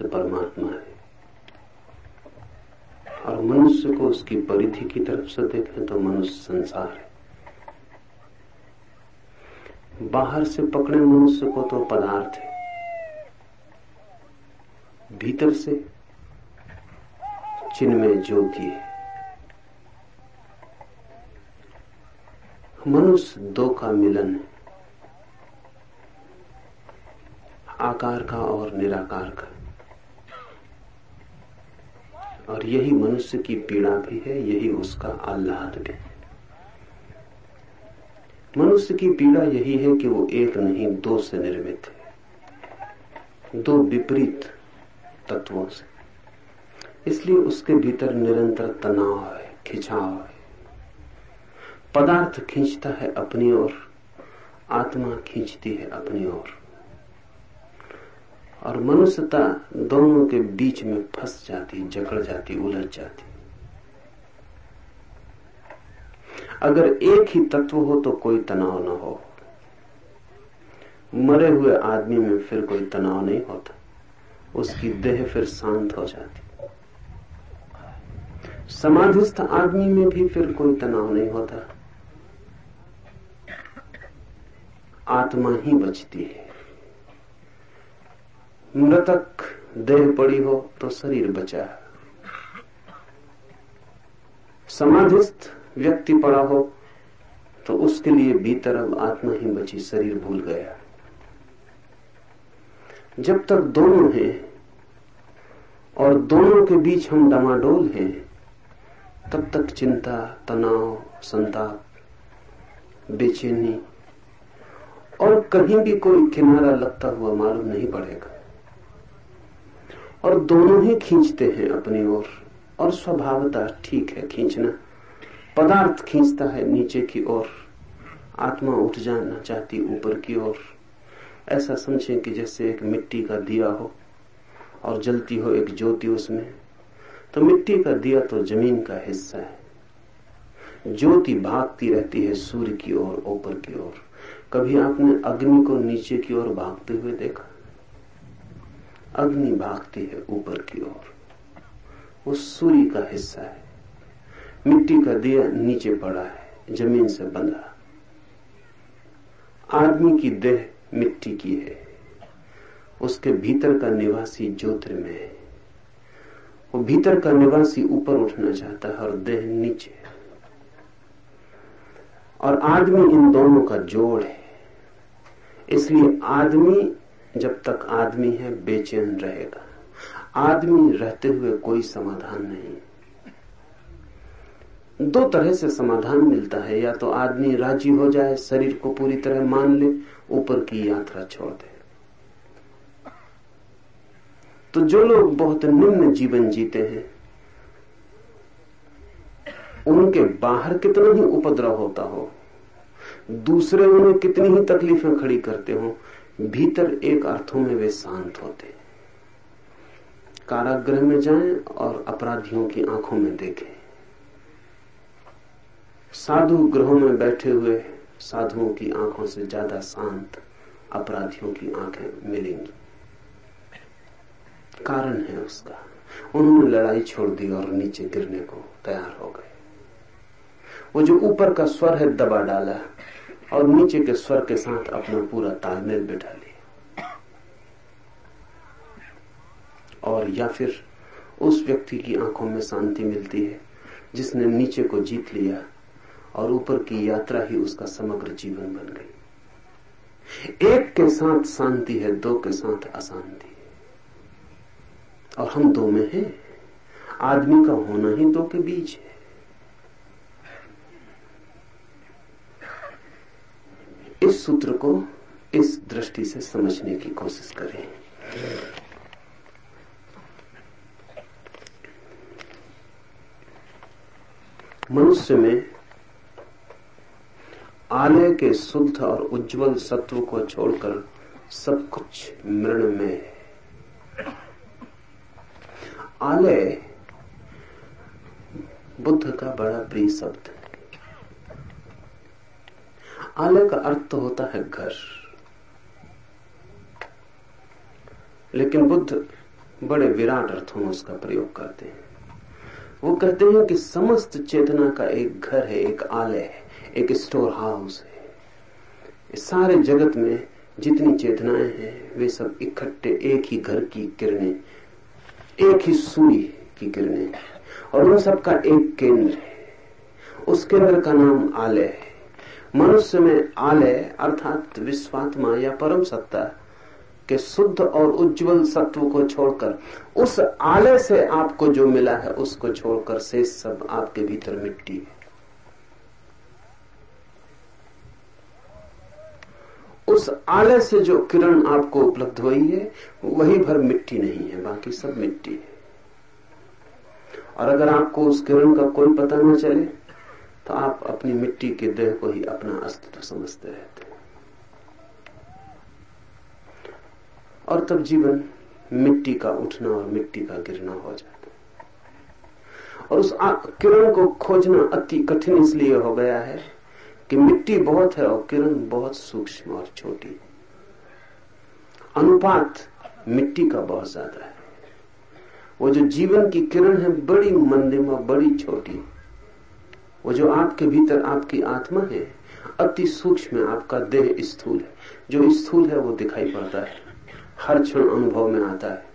मनुष्य परमात्मा है। और मनुष्य को उसकी परिधि की तरफ़ से देखें तो मनुष्य संसार है। बाहर से पकड़े मनुष्य को तो पदार्थ है। भीतर से चिन्मय ज्योति है। मनुष्य दो का मिलन है। आकार का और निराकार का और यही मनुष्य की पीड़ा भी है, यही उसका आह्लाद भी है। मनुष्य की पीड़ा यही है कि वो एक नहीं, दो से निर्मित है, दो विपरीत तत्वों से। इसलिए उसके भीतर निरंतर तनाव है, खिंचाव है। पदार्थ खींचता है अपनी ओर, आत्मा खींचती है अपनी ओर। और मनुष्यता दोनों के बीच में फंस जाती, जकड़ जाती, उलझ जाती। अगर एक ही तत्व हो तो कोई तनाव न हो। मरे हुए आदमी में फिर कोई तनाव नहीं होता। उसकी देह फिर शांत हो जाती। समाधिस्थ आदमी में भी फिर कोई तनाव नहीं होता। आत्मा ही बचती है। मृतक देह पड़ी हो तो शरीर बचा समाधिस्थ व्यक्ति पड़ा हो तो उसके लिए भीतर अब आत्मा ही बची, शरीर भूल गया। जब तक दोनों हैं और दोनों के बीच हम डमाडोल हैं, तब तक चिंता, तनाव, संताप, बेचैनी और कहीं भी कोई किनारा लगता हुआ मालूम नहीं पड़ेगा। और दोनों ही खींचते हैं अपनी ओर और, और स्वभावता ठीक है खींचना। पदार्थ खींचता है नीचे की ओर आत्मा उठ जाना चाहती ऊपर की ओर। ऐसा समझें कि जैसे एक मिट्टी का दिया हो और जलती हो एक ज्योति उसमें तो मिट्टी का दिया तो ज़मीन का हिस्सा है। ज्योति भागती रहती है सूर्य की ओर ऊपर की ओर। कभी आपने अग्नि को नीचे की ओर भागते हुए देखा? अग्नि भागती है ऊपर की ओर। वो सूर्य का हिस्सा है। मिट्टी का दिया नीचे पड़ा है, ज़मीन से बंधा। आदमी की देह मिट्टी की है। उसके भीतर का निवासी ज्योतिर्मय है। वो भीतर का निवासी ऊपर उठना चाहता है और देह नीचे और आदमी इन दोनों का जोड़ है। इसलिए आदमी जब तक आदमी है, बेचैन रहेगा। आदमी रहते हुए कोई समाधान नहीं। दो तरह से समाधान मिलता है। या तो आदमी राज़ी हो जाए, शरीर को पूरी तरह मान ले, ऊपर की यात्रा छोड़ दे। तो जो लोग बहुत निम्न जीवन जीते हैं, उनके बाहर कितना ही उपद्रव होता हो, दूसरे उन्हें कितनी ही तकलीफें खड़ी करते हो भीतर एक अर्थों में वे शांत होते कारागृह में जाएँ और अपराधियों की आँखों में देखें। साधु ग्रहों में बैठे हुए साधुओं की आँखों से ज़्यादा शांत अपराधियों की आँखें मिलेंगी। कारण है उसका। उन्होंने लड़ाई छोड़ दी और नीचे गिरने को तैयार हो गए। वो जो ऊपर का स्वर है, दबा डाला। और नीचे के स्वर के साथ अपना पूरा तालमेल बिठा लिया और या फिर उस व्यक्ति की आँखों में शांति मिलती है, जिसने नीचे को जीत लिया और ऊपर की यात्रा ही उसका समग्र जीवन बन गई। एक के साथ शांति है, दो के साथ अशांति और हम दो में हैं। आदमी का होना ही दो के बीच है। इस सूत्र को इस दृष्टि से समझने की कोशिश करें। मनुष्य में आलय के शुद्ध और उज्जवल सत्व को छोड़कर सब कुछ मृण में है। आलय बुद्ध का बड़ा प्रिय शब्द है। आलय का अर्थ तो होता है घर। लेकिन बुद्ध बड़े विराट अर्थों में उसका प्रयोग करते हैं। वो कहते हैं कि समस्त चेतना का एक घर है, एक आलय है, एक स्टोर हाउस है। सारे जगत में जितनी चेतनाएँ हैं, वे सब इकट्ठे एक ही घर की किरणें, एक ही सूर्य की किरणें और उन सब का एक केंद्र है। उस केंद्र का नाम आलय है। मनुष्य में आलय अर्थात विश्वात्मा या परम सत्ता के शुद्ध और उज्जवल सत्व को छोड़कर, उस आलय से आपको जो मिला है, उसको छोड़कर शेष सब आपके भीतर मिट्टी है। उस आलय से जो किरण आपको उपलब्ध हुई है, वही भर मिट्टी नहीं है, बाकी सब मिट्टी है। और अगर आपको उस किरण का कोई पता न चले तो आप अपनी मिट्टी के देह को ही अपना अस्तित्व समझते रहते हैं। और तब जीवन मिट्टी का उठना और मिट्टी का गिरना हो जाता और उस किरण को खोजना अति कठिन इसलिए हो गया है कि मिट्टी बहुत है और किरण बहुत सूक्ष्म और छोटी अनुपात मिट्टी का बहुत ज़्यादा है। वो जो जीवन की किरण है, बड़ी मंदिम और बड़ी छोटी वो जो आपके भीतर आपकी आत्मा है, अति सूक्ष्म है, आपका देह स्थूल है। जो स्थूल है, वो दिखाई पड़ता है। हर क्षण अनुभव में आता है।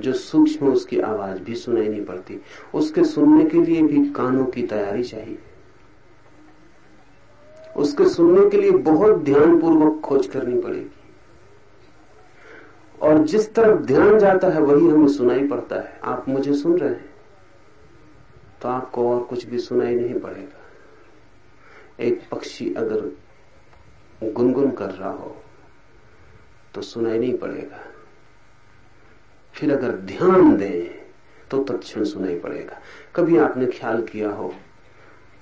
जो सूक्ष्म उसकी आवाज़ भी सुनाई नहीं पड़ती। उसके सुनने के लिए भी कानों की तैयारी चाहिए। उसके सुनने के लिए बहुत ध्यानपूर्वक खोज करनी पड़ेगी। और जिस तरफ़ ध्यान जाता है, वही हमें सुनाई पड़ता है। आप मुझे सुन रहे हैं। तो आपको और कुछ भी सुनाई नहीं पड़ेगा। एक पक्षी अगर गुनगुन कर रहा हो तो सुनाई नहीं पड़ेगा। फिर अगर ध्यान दें तो तत्ण सुनाई पड़ेगा। कभी आपने ख्याल किया हो,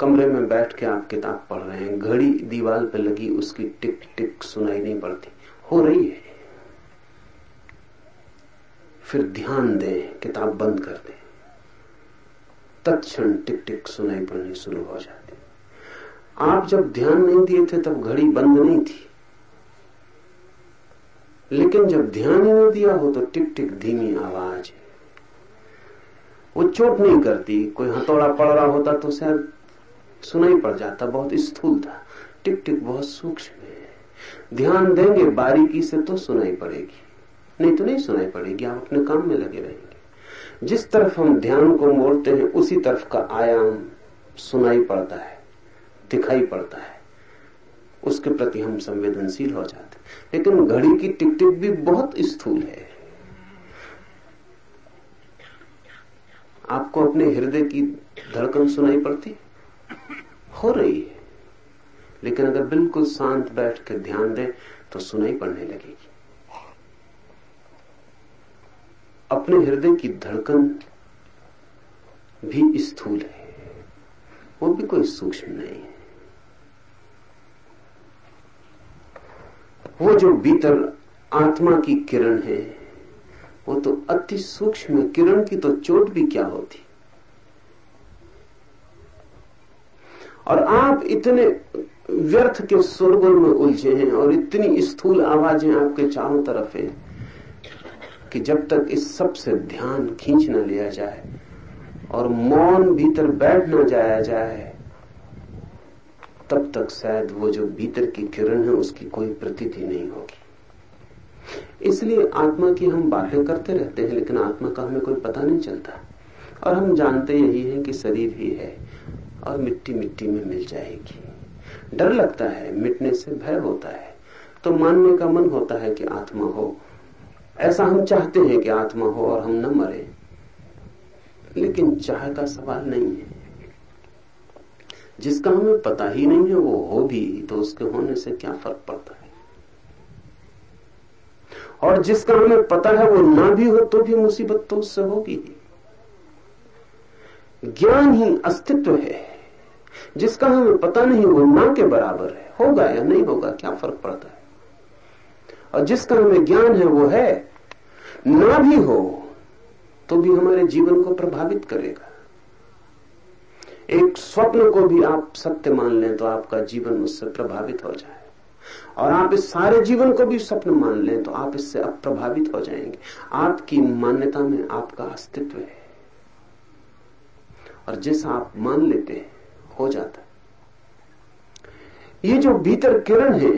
कमरे में बैठ के आप किताब पढ़ रहे हैं, घड़ी दीवार पर लगी उसकी टिक टिक सुनाई नहीं पड़ती। हो रही है। फिर ध्यान दें, किताब बंद कर दें। तत्क्षण टिक टिक सुनाई पड़नी शुरू हो जाती। आप जब ध्यान नहीं दिए थे, तब घड़ी बंद नहीं थी। लेकिन जब ध्यान ही नहीं दिया हो तो टिक टिक धीमी आवाज़ है। वो चोट नहीं करती, कोई हथौड़ा पड़ रहा होता तो शायद सुनाई पड़ जाता, बहुत स्थूल था। टिक टिक बहुत सूक्ष्म है। ध्यान देंगे, बारीकी से तो सुनाई पड़ेगी। नहीं तो नहीं सुनाई पड़ेगी, आप अपने काम में लगे रहेंगे जिस तरफ़ हम ध्यान को मोड़ते हैं, उसी तरफ़ का आयाम सुनाई पड़ता है, दिखाई पड़ता है। उसके प्रति हम संवेदनशील हो जाते लेकिन घड़ी की टिक टिक भी बहुत स्थूल है। आपको अपने हृदय की धड़कन सुनाई पड़ती? हो रही है। लेकिन अगर बिल्कुल शांत बैठ के ध्यान दें तो सुनाई पड़ने लगेगी। अपने हृदय की धड़कन भी स्थूल है। वो भी कोई सूक्ष्म नहीं है। वो जो भीतर आत्मा की किरण है, वो तो अति सूक्ष्म किरण की तो चोट भी क्या होती? और आप इतने व्यर्थ के सुरगुल में उलझे हैं और इतनी स्थूल आवाज़ें आपके चारों तरफ़ है। कि जब तक इस सबसे ध्यान खींच न लिया जाए और मौन भीतर बैठ न जाया जाए, तब तक शायद वो जो भीतर की किरण है, उसकी कोई प्रतीति नहीं होगी। इसलिए आत्मा की हम बातें करते रहते हैं, लेकिन आत्मा का हमें कोई पता नहीं चलता। और हम जानते यही है कि शरीर ही है और मिट्टी मिट्टी में मिल जाएगी। डर लगता है, मिटने से भय होता है। तो मानने का मन होता है कि आत्मा हो ऐसा हम चाहते हैं कि आत्मा हो और हम न मरे। लेकिन चाह का सवाल नहीं है। जिसका हमें पता ही नहीं है, वो हो भी तो उसके होने से क्या फ़र्क पड़ता है? और जिसका हमें पता है, वो ना भी हो तो भी मुसीबत तो उससे होगी ज्ञान ही अस्तित्व है। जिसका हमें पता नहीं, वो ना के बराबर है। होगा या नहीं होगा, क्या फ़र्क पड़ता है? और जिसका हमें ज्ञान है, वो है ना भी हो तो भी हमारे जीवन को प्रभावित करेगा। एक स्वप्न को भी आप सत्य मान लें तो आपका जीवन उससे प्रभावित हो जाए। और आप इस सारे जीवन को भी स्वप्न मान लें तो आप इससे अप्रभावित हो जाएँगे। आपकी मान्यता में आपका अस्तित्व है। और जैसा आप मान लेते हैं, हो जाता ये जो भीतर किरण है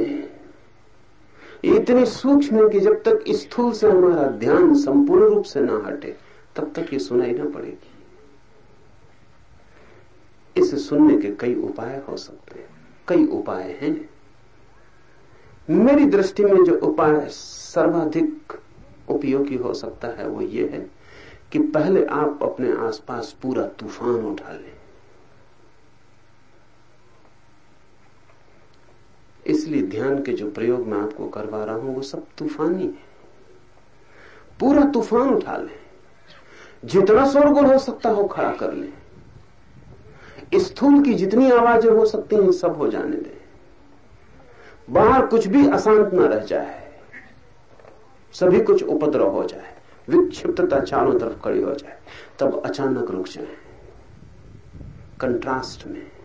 इतनी सूक्ष्म है कि जब तक स्थूल से हमारा ध्यान संपूर्ण रूप से ना हटे, तब तक ये सुनाई ना पड़ेगी। इसे सुनने के कई उपाय हो सकते हैं, कई उपाय हैं। मेरी दृष्टि में जो उपाय सर्वाधिक उपयोगी हो सकता है वो ये है कि पहले आप अपने आसपास पूरा तूफ़ान उठा लें। इसलिए ध्यान के जो प्रयोग मैं आपको करवा रहा हूँ, वो सब तूफानी है। पूरा तूफ़ान उठा लें। जितना शोरगुल हो सकता हो, खड़ा कर लें। स्थूल की जितनी आवाज़ें हो सकती हैं, सब हो जाने दें। बाहर कुछ भी अशांत न रह जाए। सभी कुछ उपद्रव हो जाए। विक्षिप्तता चारों तरफ़ खड़ी हो जाए। तब अचानक रुक जाए। कंट्रास्ट में।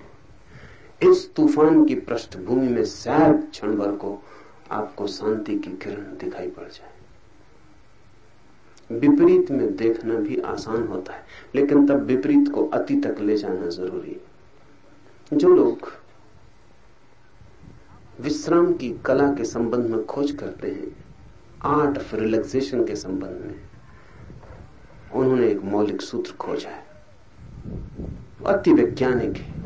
इस तूफ़ान की पृष्ठभूमि में शायद क्षण भर को आपको शांति की किरण दिखाई पड़ जाए। विपरीत में देखना भी आसान होता है, लेकिन तब विपरीत को अति तक ले जाना ज़रूरी है। जो लोग विश्राम की कला के संबंध में खोज करते हैं, आर्ट ऑफ़ रिलैक्सेशन के संबंध में, उन्होंने एक मौलिक सूत्र खोजा है। अति वैज्ञानिक है।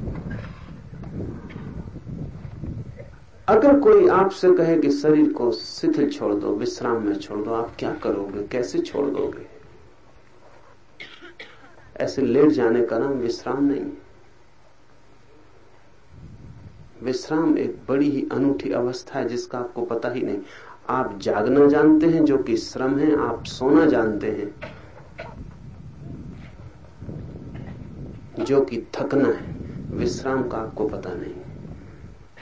अगर कोई आपसे कहे कि शरीर को शिथिल छोड़ दो, विश्राम में छोड़ दो, आप क्या करोगे? कैसे छोड़ दोगे? ऐसे लेट जाने का नाम विश्राम नहीं। विश्राम एक बड़ी ही अनूठी अवस्था है जिसका आपको पता ही नहीं। आप जागना जानते हैं, जो कि श्रम है, आप सोना जानते हैं, जो कि थकना है। विश्राम का आपको पता नहीं।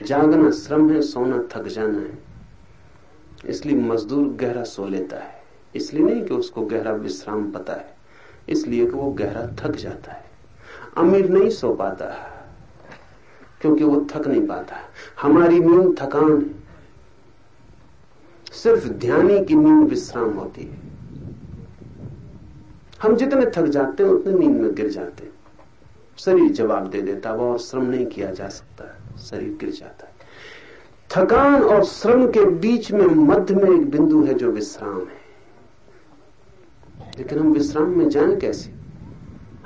जागना श्रम है, सोना थक जाना है। इसलिए मजदूर गहरा सो लेता है। इसलिए नहीं कि उसको गहरा विश्राम पता है, इसलिए कि वो गहरा थक जाता है। अमीर नहीं सो पाता है क्योंकि वो थक नहीं पाता। हमारी नींद थकान है। सिर्फ़ ध्यानी की नींद विश्राम होती है। हम जितने थक जाते हैं, उतने नींद में गिर जाते हैं। शरीर जवाब दे देता वो और श्रम नहीं किया जा सकता। शरीर गिर जाता है। थकान और श्रम के बीच में मध्य में एक बिंदु है जो विश्राम है। लेकिन हम विश्राम में जाए कैसे?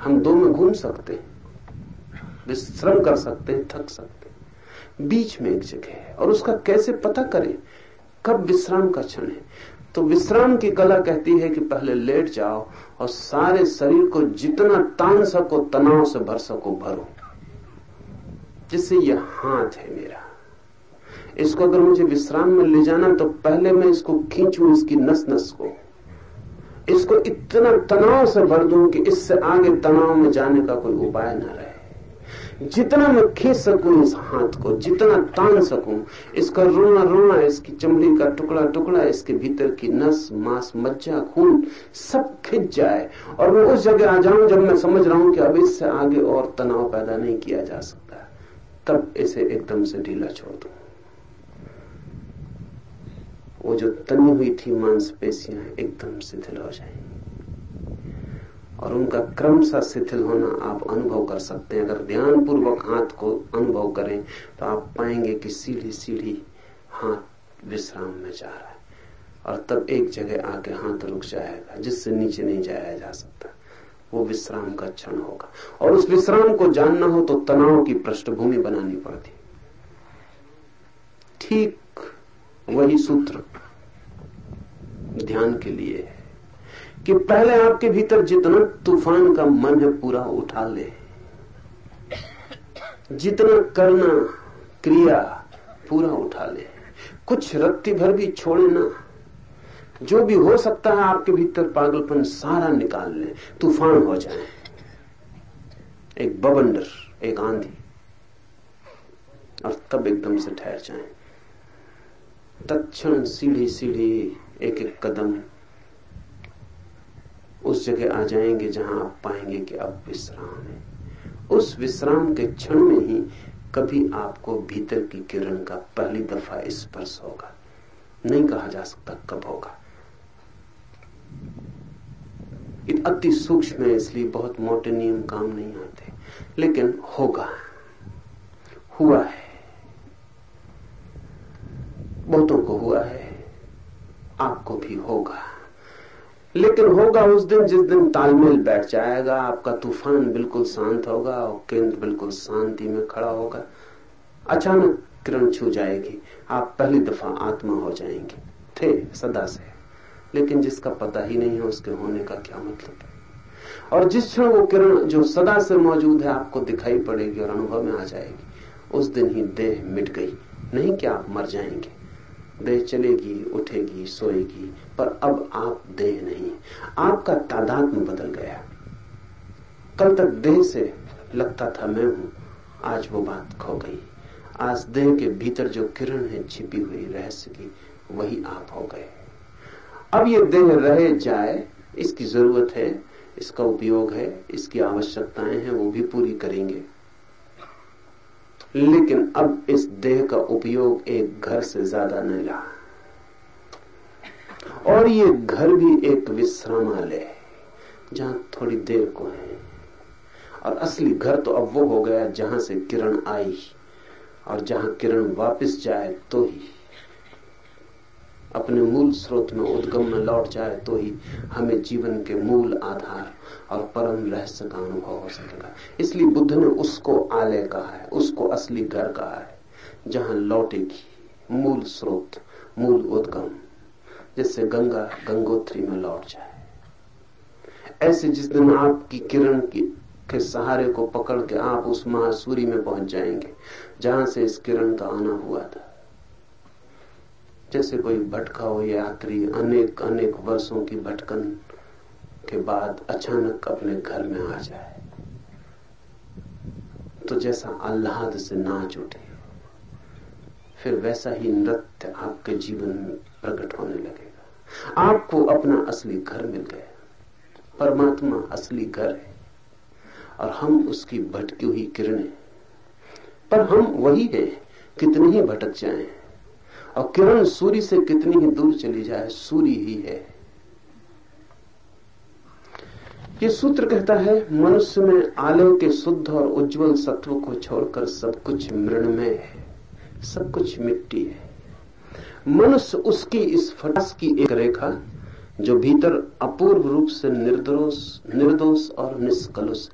हम दो में घूम सकते हैं, विश्राम कर सकते हैं, थक सकते हैं। बीच में एक जगह है, और उसका कैसे पता करें? कब विश्राम का क्षण है? तो विश्राम की कला कहती है कि पहले लेट जाओ और सारे शरीर को जितना तान सको, तनाव से भर सको, भरो। जिससे यह हाथ है मेरा। इसको अगर मुझे विश्राम में ले जाना तो पहले मैं इसको खींचू, इसकी नस नस को। इसको इतना तनाव से भर दूँ कि इससे आगे तनाव में जाने का कोई उपाय न रहे। जितना मैं खींच सकूँ इस हाथ को, जितना तान सकूँ, इसका रोना रोना इसकी चमड़ी का टुकड़ा टुकड़ा इसके भीतर की नस, मांस, मज्जा, खून, सब खिंच जाए। और मैं उस जगह आ जाऊँ जब मैं समझ रहा हूँ कि अब इससे आगे और तनाव पैदा नहीं किया जा सकता। तब इसे एकदम से ढीला छोड़ दू। वो जो तनी हुई थी मांसपेशियाँ एकदम शिथिल हो जाएँगी। और उनका क्रमशः शिथिल होना आप अनुभव कर सकते हैं। अगर ध्यान पूर्वक हाथ को अनुभव करें तो आप पाएँगे कि सीढ़ी सीढ़ी हाथ विश्राम में जा रहा है। और तब एक जगह आके हाथ रुक जाएगा, जिससे नीचे नहीं जाया जा सकता। वो विश्राम का क्षण होगा। और उस विश्राम को जानना हो तो तनाव की पृष्ठभूमि बनानी पड़ती। ठीक वही सूत्र ध्यान के लिए है कि पहले आपके भीतर जितना तूफ़ान का मन है पूरा उठा ले, जितना करना क्रिया पूरा उठा ले, कुछ रत्ती भर भी छोड़े ना। जो भी हो सकता है, आपके भीतर पागलपन सारा निकाल ले, तूफ़ान हो जाए। एक बबंडर, एक आंधी, और तब एकदम से ठहर जाए। तत्ण सीढ़ी सीढ़ी एक एक कदम उस जगह आ जाएँगे जहाँ आप पाएँगे कि अब विश्राम है। उस विश्राम के क्षण में ही कभी आपको भीतर की किरण का पहली दफ़ा स्पर्श होगा। नहीं कहा जा सकता कब होगा। अति सूक्ष्म है, इसलिए बहुत मोटे नियम काम नहीं आते। लेकिन होगा। हुआ है। बहुतों को हुआ है। आपको भी होगा। लेकिन होगा उस दिन जिस दिन तालमेल बैठ जाएगा, आपका तूफ़ान बिल्कुल शांत होगा और केंद्र बिल्कुल शांति में खड़ा होगा। अचानक किरण छू जाएगी। आप पहली दफ़ा आत्मा हो जाएँगे। थे, सदा से। लेकिन जिसका पता ही नहीं है उसके होने का क्या मतलब है? और जिस क्षण वो किरण जो सदा से मौजूद है, आपको दिखाई पड़ेगी और अनुभव में आ जाएगी, उस दिन ही देह मिट गई। नहीं क्या आप मर जाएँगे। देह चलेगी, उठेगी, सोएगी, पर अब आप देह नहीं। आपका तादाद में बदल गया। कल तक देह से लगता था मैं हूँ, आज वो बात खो गई। आज देह के भीतर जो किरण है छिपी हुई रहस्य की, वही आप हो गए। अब ये देह रहे जाए, इसकी ज़रूरत है, इसका उपयोग है, इसकी आवश्यकताएँ हैं, वो भी पूरी करेंगे। लेकिन अब इस देह का उपयोग एक घर से ज़्यादा नहीं रहा। और ये घर भी एक विश्रामालय है, जहाँ थोड़ी देर को है। और असली घर तो अब वो हो गया जहाँ से किरण आई, और जहाँ किरण वापस जाए तो ही। अपने मूल स्रोत में उद्गम में लौट जाए तो ही हमें जीवन के मूल आधार और परम रहस्य का अनुभव हो सकेगा। इसलिए बुद्ध ने उसको आलय कहा है, उसको असली घर कहा है, जहाँ लौटेगी मूल स्रोत, मूल उद्गम, जिससे गंगा गंगोत्री में लौट जाए। ऐसे जिस दिन आपकी किरण की, के सहारे को पकड़ के आप उस महासूरी में पहुँच जाएँगे, जहाँ से इस किरण का आना हुआ था। जैसे कोई भटका हो यात्री अनेक अनेक वर्षों की भटकन के बाद अचानक अपने घर में आ जाए। तो जैसा आह्लाद से नाच उठे, फिर वैसा ही नृत्य आपके जीवन में प्रकट होने लगेगा। आपको अपना असली घर मिल गया। परमात्मा असली घर है, और हम उसकी भटकी हुई किरणें। पर हम वही है, कितने ही भटक जाएँ। और किरण सूर्य से कितनी ही दूर चली जाए, सूर्य ही है। ये सूत्र कहता है, मनुष्य में आलय के शुद्ध और उज्जवल सत्व को छोड़कर सब कुछ मृणमय है, सब कुछ मिट्टी है। मनुष्य उसकी इस फटास की एक रेखा, जो भीतर अपूर्व रूप से निर्दोष निर्दोष और निष्कलुष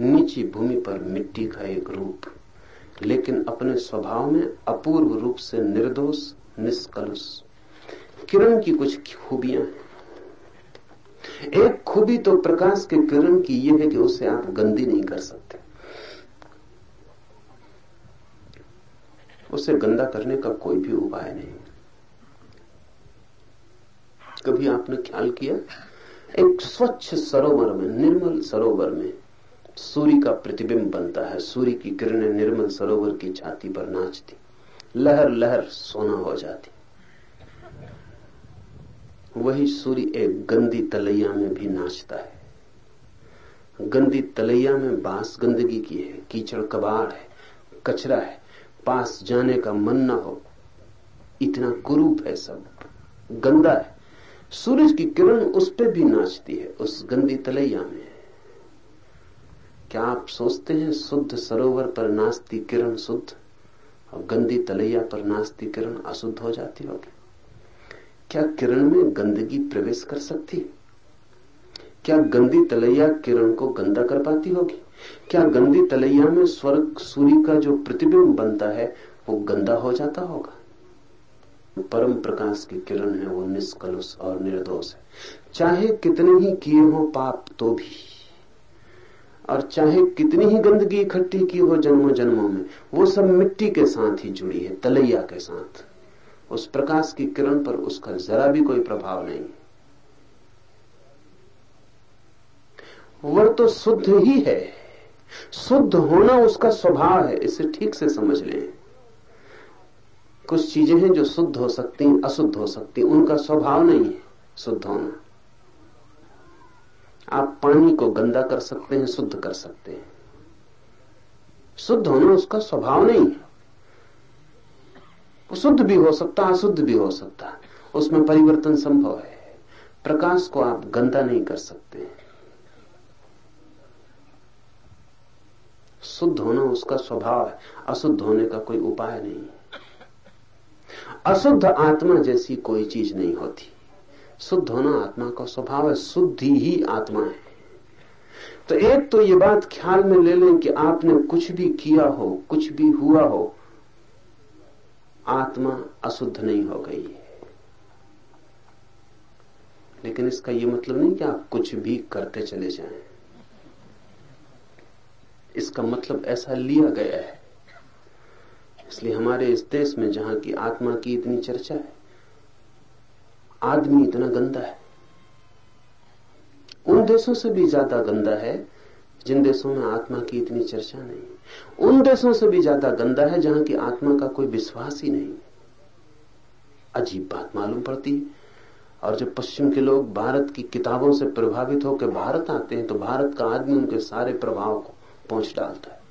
नीची भूमि पर मिट्टी का एक रूप। लेकिन अपने स्वभाव में अपूर्व रूप से निर्दोष, निष्कलुष। किरण की कुछ खूबियाँ एक खूबी तो प्रकाश के किरण की यह है कि उसे आप गंदी नहीं कर सकते। उसे गंदा करने का कोई भी उपाय नहीं। कभी आपने ख्याल किया? एक स्वच्छ सरोवर में, निर्मल सरोवर में सूर्य का प्रतिबिंब बनता है। सूर्य की किरणें निर्मल सरोवर की छाती पर नाचती। लहर लहर सोना हो जाती। वही सूर्य एक गंदी तलैया में भी नाचता है। गंदी तलैया में बाँस गंदगी की है। कीचड़ कबाड़ है। कचरा है। पास जाने का मन न हो। इतना कुरूप है सब। गंदा है। सूरज की किरण उस पर भी नाचती है। उस गंदी तलैया में। क्या आप सोचते हैं, शुद्ध सरोवर पर नाचती किरण शुद्ध, और गंदी तलैया पर नाचती किरण अशुद्ध हो जाती होगी। क्या किरण में गंदगी प्रवेश कर सकती? क्या गंदी तलैया किरण को गंदा कर पाती होगी? क्या गंदी तलैया में स्वर्ग सूर्य का जो प्रतिबिंब बनता है, वो गंदा हो जाता होगा? परम प्रकाश की किरण है, वो निष्कलुष और निर्दोष है। चाहे कितने ही किए हो पाप तो भी और चाहे कितनी ही गंदगी इकट्ठी की हो जन्मों जन्मों में, वो सब मिट्टी के साथ ही जुड़ी है, तलैया के साथ। उस प्रकाश की किरण पर उसका जरा भी कोई प्रभाव नहीं। वह तो शुद्ध ही है। शुद्ध होना उसका स्वभाव है, इसे ठीक से समझ लें। कुछ चीज़ें हैं जो शुद्ध हो सकती अशुद्ध हो सकती उनका स्वभाव नहीं है, शुद्ध होना। आप पानी को गंदा कर सकते हैं, शुद्ध कर सकते हैं। शुद्ध होना उसका स्वभाव नहीं है। वो शुद्ध भी हो सकता, अशुद्ध भी हो सकता। उसमें परिवर्तन संभव है। प्रकाश को आप गंदा नहीं कर सकते शुद्ध होना उसका स्वभाव है। अशुद्ध होने का कोई उपाय नहीं अशुद्ध आत्मा जैसी कोई चीज़ नहीं होती। शुद्ध होना आत्मा का स्वभाव है, शुद्धि ही आत्मा है। तो एक तो ये बात ख्याल में ले लें कि आपने कुछ भी किया हो, कुछ भी हुआ हो, आत्मा अशुद्ध नहीं हो गई है। लेकिन इसका यह मतलब नहीं कि आप कुछ भी करते चले जाएँ। इसका मतलब ऐसा लिया गया है। इसलिए हमारे इस देश में जहाँ की आत्मा की इतनी चर्चा है आदमी इतना गंदा है। उन देशों से भी ज़्यादा गंदा है, जिन देशों में आत्मा की इतनी चर्चा नहीं। उन देशों से भी ज़्यादा गंदा है, जहाँ की आत्मा का कोई विश्वास ही नहीं। अजीब बात मालूम पड़ती है। और जब पश्चिम के लोग भारत की किताबों से प्रभावित होकर भारत आते हैं तो भारत का आदमी उनके सारे प्रभाव को पहुँच डालता है।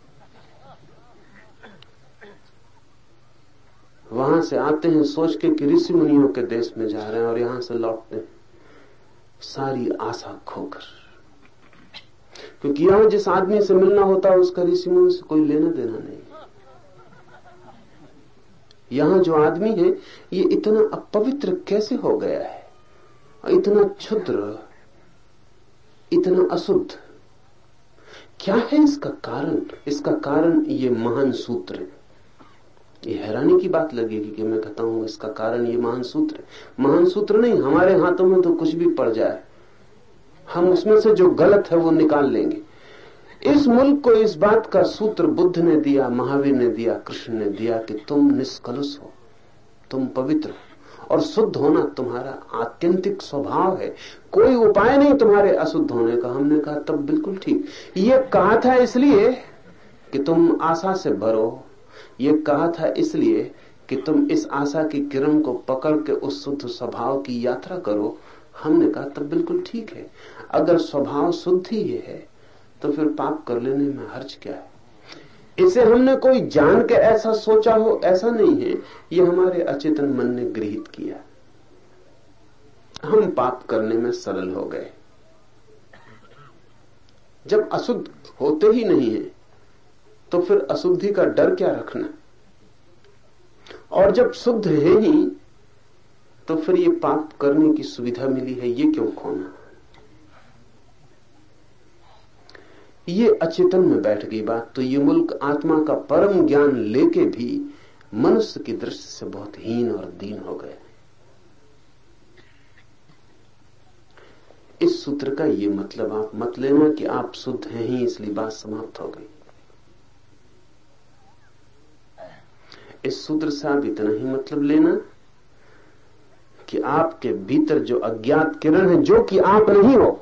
वहाँ से आते हैं, सोच के कि ऋषि मुनियों के देश में जा रहे हैं और यहाँ से लौटते हैं। सारी आशा खोकर क्योंकि यहाँ जिस आदमी से मिलना होता है, उसका ऋषि मुनि से कोई लेना देना नहीं। यहाँ जो आदमी है, ये इतना अपवित्र कैसे हो गया है? इतना क्षुद्र, इतना अशुद्ध। क्या है इसका कारण? इसका कारण ये महान सूत्र है। ये हैरानी की बात लगेगी कि मैं कहता हूँ, इसका कारण ये महान सूत्र है। महान सूत्र नहीं, हमारे हाथों में तो कुछ भी पड़ जाए। हम उसमें से जो गलत है वो निकाल लेंगे। इस मुल्क को इस बात का सूत्र बुद्ध ने दिया, महावीर ने दिया, कृष्ण ने दिया कि तुम निष्कलुष हो, तुम पवित्र हो, और शुद्ध होना तुम्हारा आत्यंतिक स्वभाव है। कोई उपाय नहीं तुम्हारे अशुद्ध होने का। हमने कहा, तब बिल्कुल ठीक। ये कहा था इसलिए कि तुम आशा से भरो ये कहा था इसलिए कि तुम इस आशा की किरण को पकड़ के उस शुद्ध स्वभाव की यात्रा करो। हमने कहा, तब बिल्कुल ठीक है। अगर स्वभाव शुद्ध ही है तो फिर पाप कर लेने में हर्ज क्या है? इसे हमने कोई जान के ऐसा सोचा हो, ऐसा नहीं है। ये हमारे अचेतन मन ने गृहित किया। हम पाप करने में सरल हो गए। जब अशुद्ध होते ही नहीं है तो फिर अशुद्धि का डर क्या रखना? और जब शुद्ध है ही तो फिर ये पाप करने की सुविधा मिली है, ये क्यों खोना? ये अचेतन में बैठ गई बात तो ये मुल्क आत्मा का परम ज्ञान लेके भी मनुष्य की दृष्टि से बहुत हीन और दीन हो गए। इस सूत्र का ये मतलब आप मत लेना कि आप शुद्ध हैं ही, इसलिए बात समाप्त हो गई। इस सूत्र से आप इतना ही मतलब लेना कि आपके भीतर जो अज्ञात किरण है, जो कि आप नहीं हो,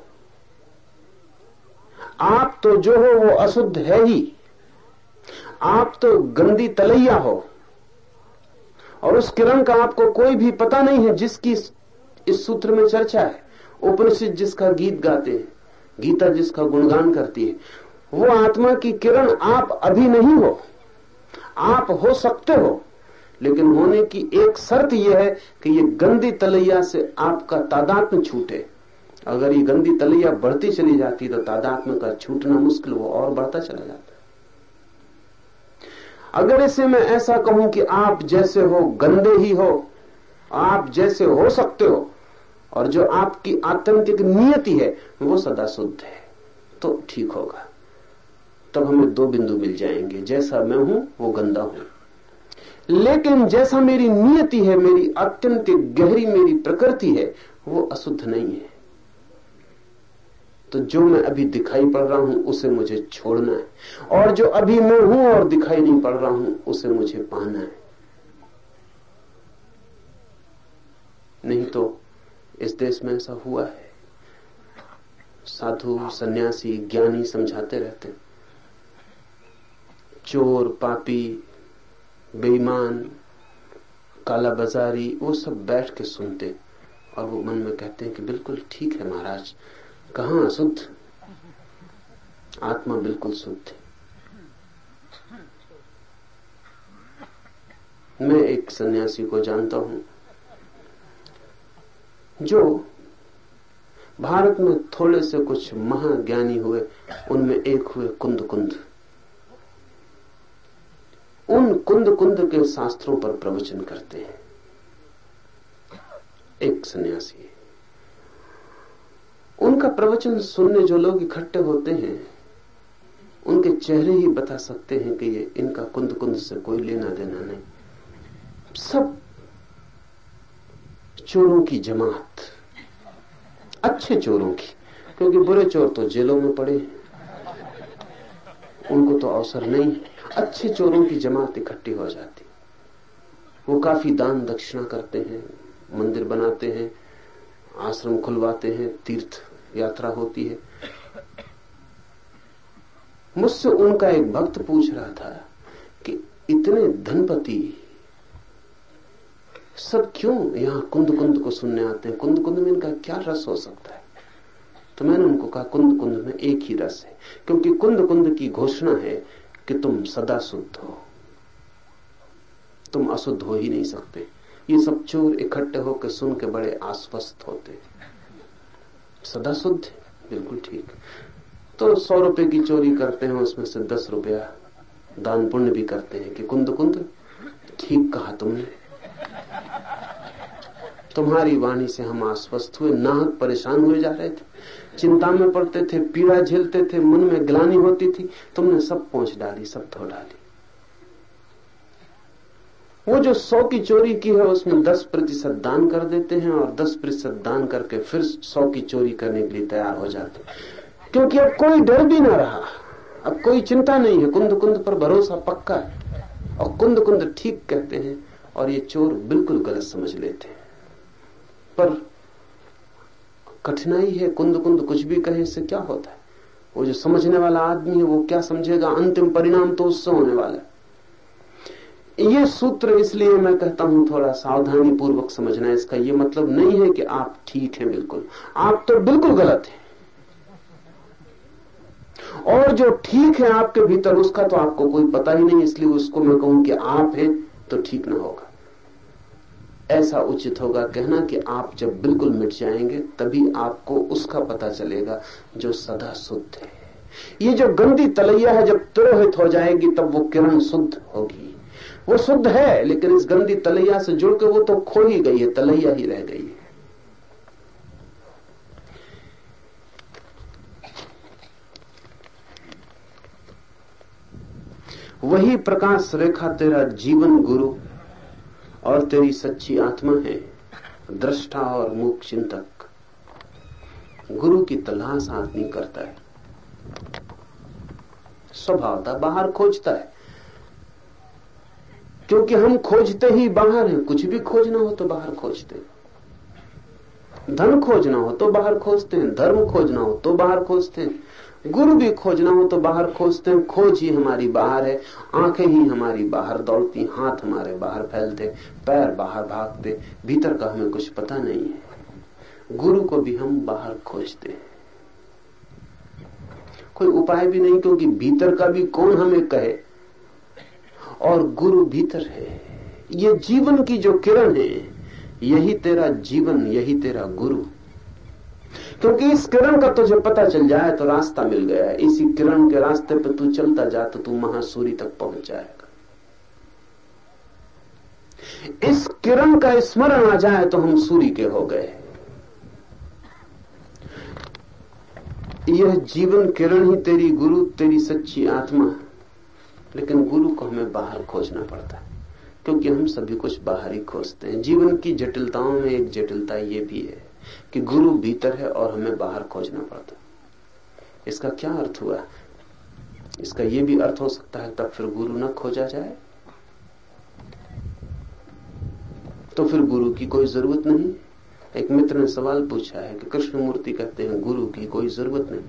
आप तो जो हो, वो अशुद्ध है ही। आप तो गंदी तलैया हो, और उस किरण का आपको कोई भी पता नहीं है जिसकी इस सूत्र में चर्चा है। उपनिषद जिसका गीत गाते हैं, गीता जिसका गुणगान करती है, वो आत्मा की किरण आप अभी नहीं हो। आप हो सकते हो। लेकिन होने की एक शर्त यह है कि ये गंदी तलैया से आपका तादात्म छूटे। अगर ये गंदी तलैया बढ़ती चली जाती तो तादात्म का छूटना मुश्किल वो और बढ़ता चला जाता। अगर इसे मैं ऐसा कहूँ कि आप जैसे हो, गंदे ही हो, आप जैसे हो सकते हो, और जो आपकी आतंकिक नियति है, वो सदा शुद्ध है तो ठीक होगा। तब हमें दो बिंदु मिल जाएँगे। जैसा मैं हूँ, वो गंदा हूँ। लेकिन जैसा मेरी नियति है, मेरी अत्यंत गहरी मेरी प्रकृति है, वो अशुद्ध नहीं है। तो जो मैं अभी दिखाई पड़ रहा हूँ, उसे मुझे छोड़ना है। और जो अभी मैं हूँ और दिखाई नहीं पड़ रहा हूँ, उसे मुझे पाना है। नहीं तो इस देश में ऐसा हुआ है। साधु, सन्यासी, ज्ञानी समझाते रहते चोर, पापी, बेईमान काला बाजारी वो सब बैठ के सुनते और वो मन में कहते हैं कि बिल्कुल ठीक है महाराज, कहा अशुद्ध? आत्मा बिल्कुल शुद्ध है। मैं एक सन्यासी को जानता हूँ, जो भारत में थोड़े से कुछ महाज्ञानी हुए, उनमें एक हुए कुंद कुंद। उन कुंद कुंद के शास्त्रों पर प्रवचन करते हैं। एक सन्यासी उनका प्रवचन सुनने जो लोग इकट्ठे होते हैं, उनके चेहरे ही बता सकते हैं कि ये इनका कुंद कुंद से कोई लेना देना नहीं। सब चोरों की जमात, अच्छे चोरों की, क्योंकि बुरे चोर तो जेलों में पड़े उनको तो अवसर नहीं अच्छे चोरों की जमात इकट्ठी हो जाती। वो काफ़ी दान दक्षिणा करते हैं, मंदिर बनाते हैं, आश्रम खुलवाते हैं, तीर्थ यात्रा होती है। मुझसे उनका एक भक्त पूछ रहा था कि इतने धनपति सब क्यों यहाँ कुंद कुंद को सुनने आते हैं? कुंद कुंद में इनका क्या रस हो सकता है? तो मैंने उनको कहा कुंद कुंद में एक ही रस है, क्योंकि कुंद कुंद की घोषणा है कि तुम सदा शुद्ध हो। तुम अशुद्ध हो ही नहीं सकते। ये सब चोर इकट्ठे होकर सुन के बड़े आश्वस्त होते। सदा शुद्ध बिल्कुल ठीक। तो सौ रुपए की चोरी करते हैं, उसमें से दस रुपया दान पुण्य भी करते हैं कि कुंद कुंद, ठीक कहा तुमने। तुम्हारी वाणी से हम आश्वस्त हुए, नाहक परेशान हुए जा रहे थे। चिंता में पड़ते थे, पीड़ा झेलते थे, मन में ग्लानी होती थी, तुमने सब पहुँच डाली, सब धो डाली। वो जो सौ की चोरी की है, उसमें दस प्रतिशत दान कर देते हैं और दस प्रतिशत दान करके फिर सौ की चोरी करने के लिए तैयार हो जाते क्योंकि अब कोई डर भी ना रहा। अब कोई चिंता नहीं है। कुंद कुंद पर भरोसा पक्का है। और कुंद कुंद ठीक कहते हैं और ये चोर बिल्कुल गलत समझ लेते हैं। पर कठिनाई है कुंद कुंद कुछ भी कहे, इससे क्या होता है? वो जो समझने वाला आदमी है, वो क्या समझेगा? अंतिम परिणाम तो उससे होने वाला है। ये सूत्र इसलिए मैं कहता हूँ, थोड़ा सावधानी पूर्वक समझना इसका। ये मतलब नहीं है कि आप ठीक हैं बिल्कुल। आप तो बिल्कुल गलत हैं। और जो ठीक है आपके भीतर, उसका तो आपको कोई पता ही नहीं, इसलिए उसको मैं कहूँ कि आप हैं तो ठीक ना होगा। ऐसा उचित होगा कहना कि आप जब बिल्कुल मिट जाएँगे, तभी आपको उसका पता चलेगा जो सदा शुद्ध है। ये जो गंदी तलैया है, जब तुरोहित हो जाएगी, तब वो किरण शुद्ध होगी। वो शुद्ध है, लेकिन इस गंदी तलैया से जुड़ के वो तो खो ही गई है, तलैया ही रह गई है। वही प्रकाश रेखा तेरा जीवन गुरु और तेरी सच्ची आत्मा है, दृष्टा और मुख चिंतक। गुरु की तलाश आदमी करता है। स्वभावता बाहर खोजता है। क्योंकि हम खोजते ही बाहर हैं, कुछ भी खोजना हो तो बाहर खोजते हैं। धन खोजना हो तो बाहर खोजते हैं, धर्म खोजना हो तो बाहर खोजते हैं। गुरु भी खोजना हो तो बाहर खोजते हैं। खोज ही हमारी बाहर है। आँखें ही हमारी बाहर, दौड़ती हाथ हमारे बाहर फैलते, पैर बाहर भागते, भीतर का हमें कुछ पता नहीं है। गुरु को भी हम बाहर खोजते हैं। कोई उपाय भी नहीं, क्योंकि भीतर का भी कौन हमें कहे? और गुरु भीतर है। ये जीवन की जो किरण है, यही तेरा जीवन, यही तेरा गुरु। क्योंकि इस किरण का तुझे पता चल जाए तो रास्ता मिल गया है। इसी किरण के रास्ते पर तू चलता जा तो तू महासूरी तक पहुँच जाएगा। इस किरण का स्मरण आ जाए तो हम सूर्य के हो गए। यह जीवन किरण ही तेरी गुरु, तेरी सच्ची आत्मा लेकिन गुरु को हमें बाहर खोजना पड़ता है, क्योंकि हम सभी कुछ बाहर ही खोजते हैं। जीवन की जटिलताओं में एक जटिलता ये भी है कि गुरु भीतर है और हमें बाहर खोजना पड़ता इसका क्या अर्थ हुआ? इसका यह भी अर्थ हो सकता है, तब फिर गुरु न खोजा जाए। तो फिर गुरु की कोई ज़रूरत नहीं। एक मित्र ने सवाल पूछा है कि कृष्णमूर्ति कहते हैं, गुरु की कोई ज़रूरत नहीं।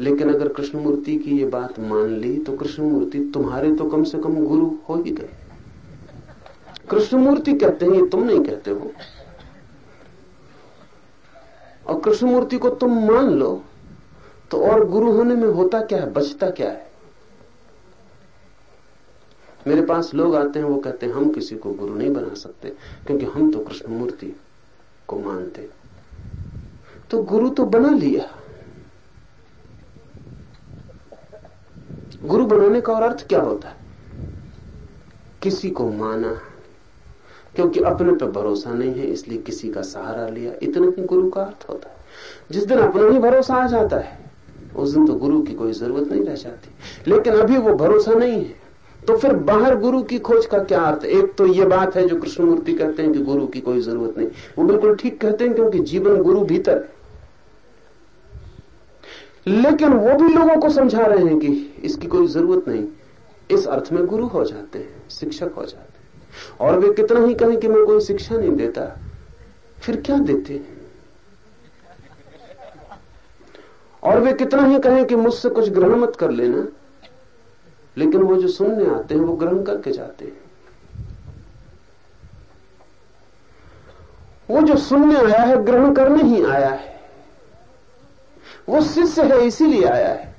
लेकिन अगर कृष्णमूर्ति की ये बात मान ली तो कृष्णमूर्ति तुम्हारे तो कम से कम गुरु हो ही गए। कृष्णमूर्ति कहते हैं, ये तुम नहीं कहते हो। और कृष्णमूर्ति को तुम मान लो तो और गुरु होने में होता क्या है, बचता क्या है? मेरे पास लोग आते हैं, वो कहते हैं, हम किसी को गुरु नहीं बना सकते, क्योंकि हम तो कृष्ण मूर्ति को मानते। तो गुरु तो बना लिया। गुरु बनाने का और अर्थ क्या होता है? किसी को माना क्योंकि अपने पे भरोसा नहीं है, इसलिए किसी का सहारा लिया। इतना ही गुरु का अर्थ होता है। जिस दिन अपना ही भरोसा आ जाता है, उस दिन तो गुरु की कोई ज़रूरत नहीं रह जाती। लेकिन अभी वो भरोसा नहीं है। तो फिर बाहर गुरु की खोज का क्या अर्थ? एक तो ये बात है जो कृष्णमूर्ति कहते हैं कि गुरु की कोई ज़रूरत नहीं। वो बिल्कुल ठीक कहते हैं क्योंकि जीवन गुरु भीतर है। लेकिन वो भी लोगों को समझा रहे हैं कि इसकी कोई ज़रूरत नहीं। इस अर्थ में गुरु हो जाते हैं, शिक्षक हो जाते हैं। और वे कितना ही कहें कि मैं कोई शिक्षा नहीं देता, फिर क्या देते? और वे कितना ही कहें कि मुझसे कुछ ग्रहण मत कर लेना, लेकिन वो जो सुनने आते हैं, वो ग्रहण करके जाते हैं। वो जो सुनने आया है, ग्रहण करने ही आया है। वो शिष्य है, इसीलिए आया है।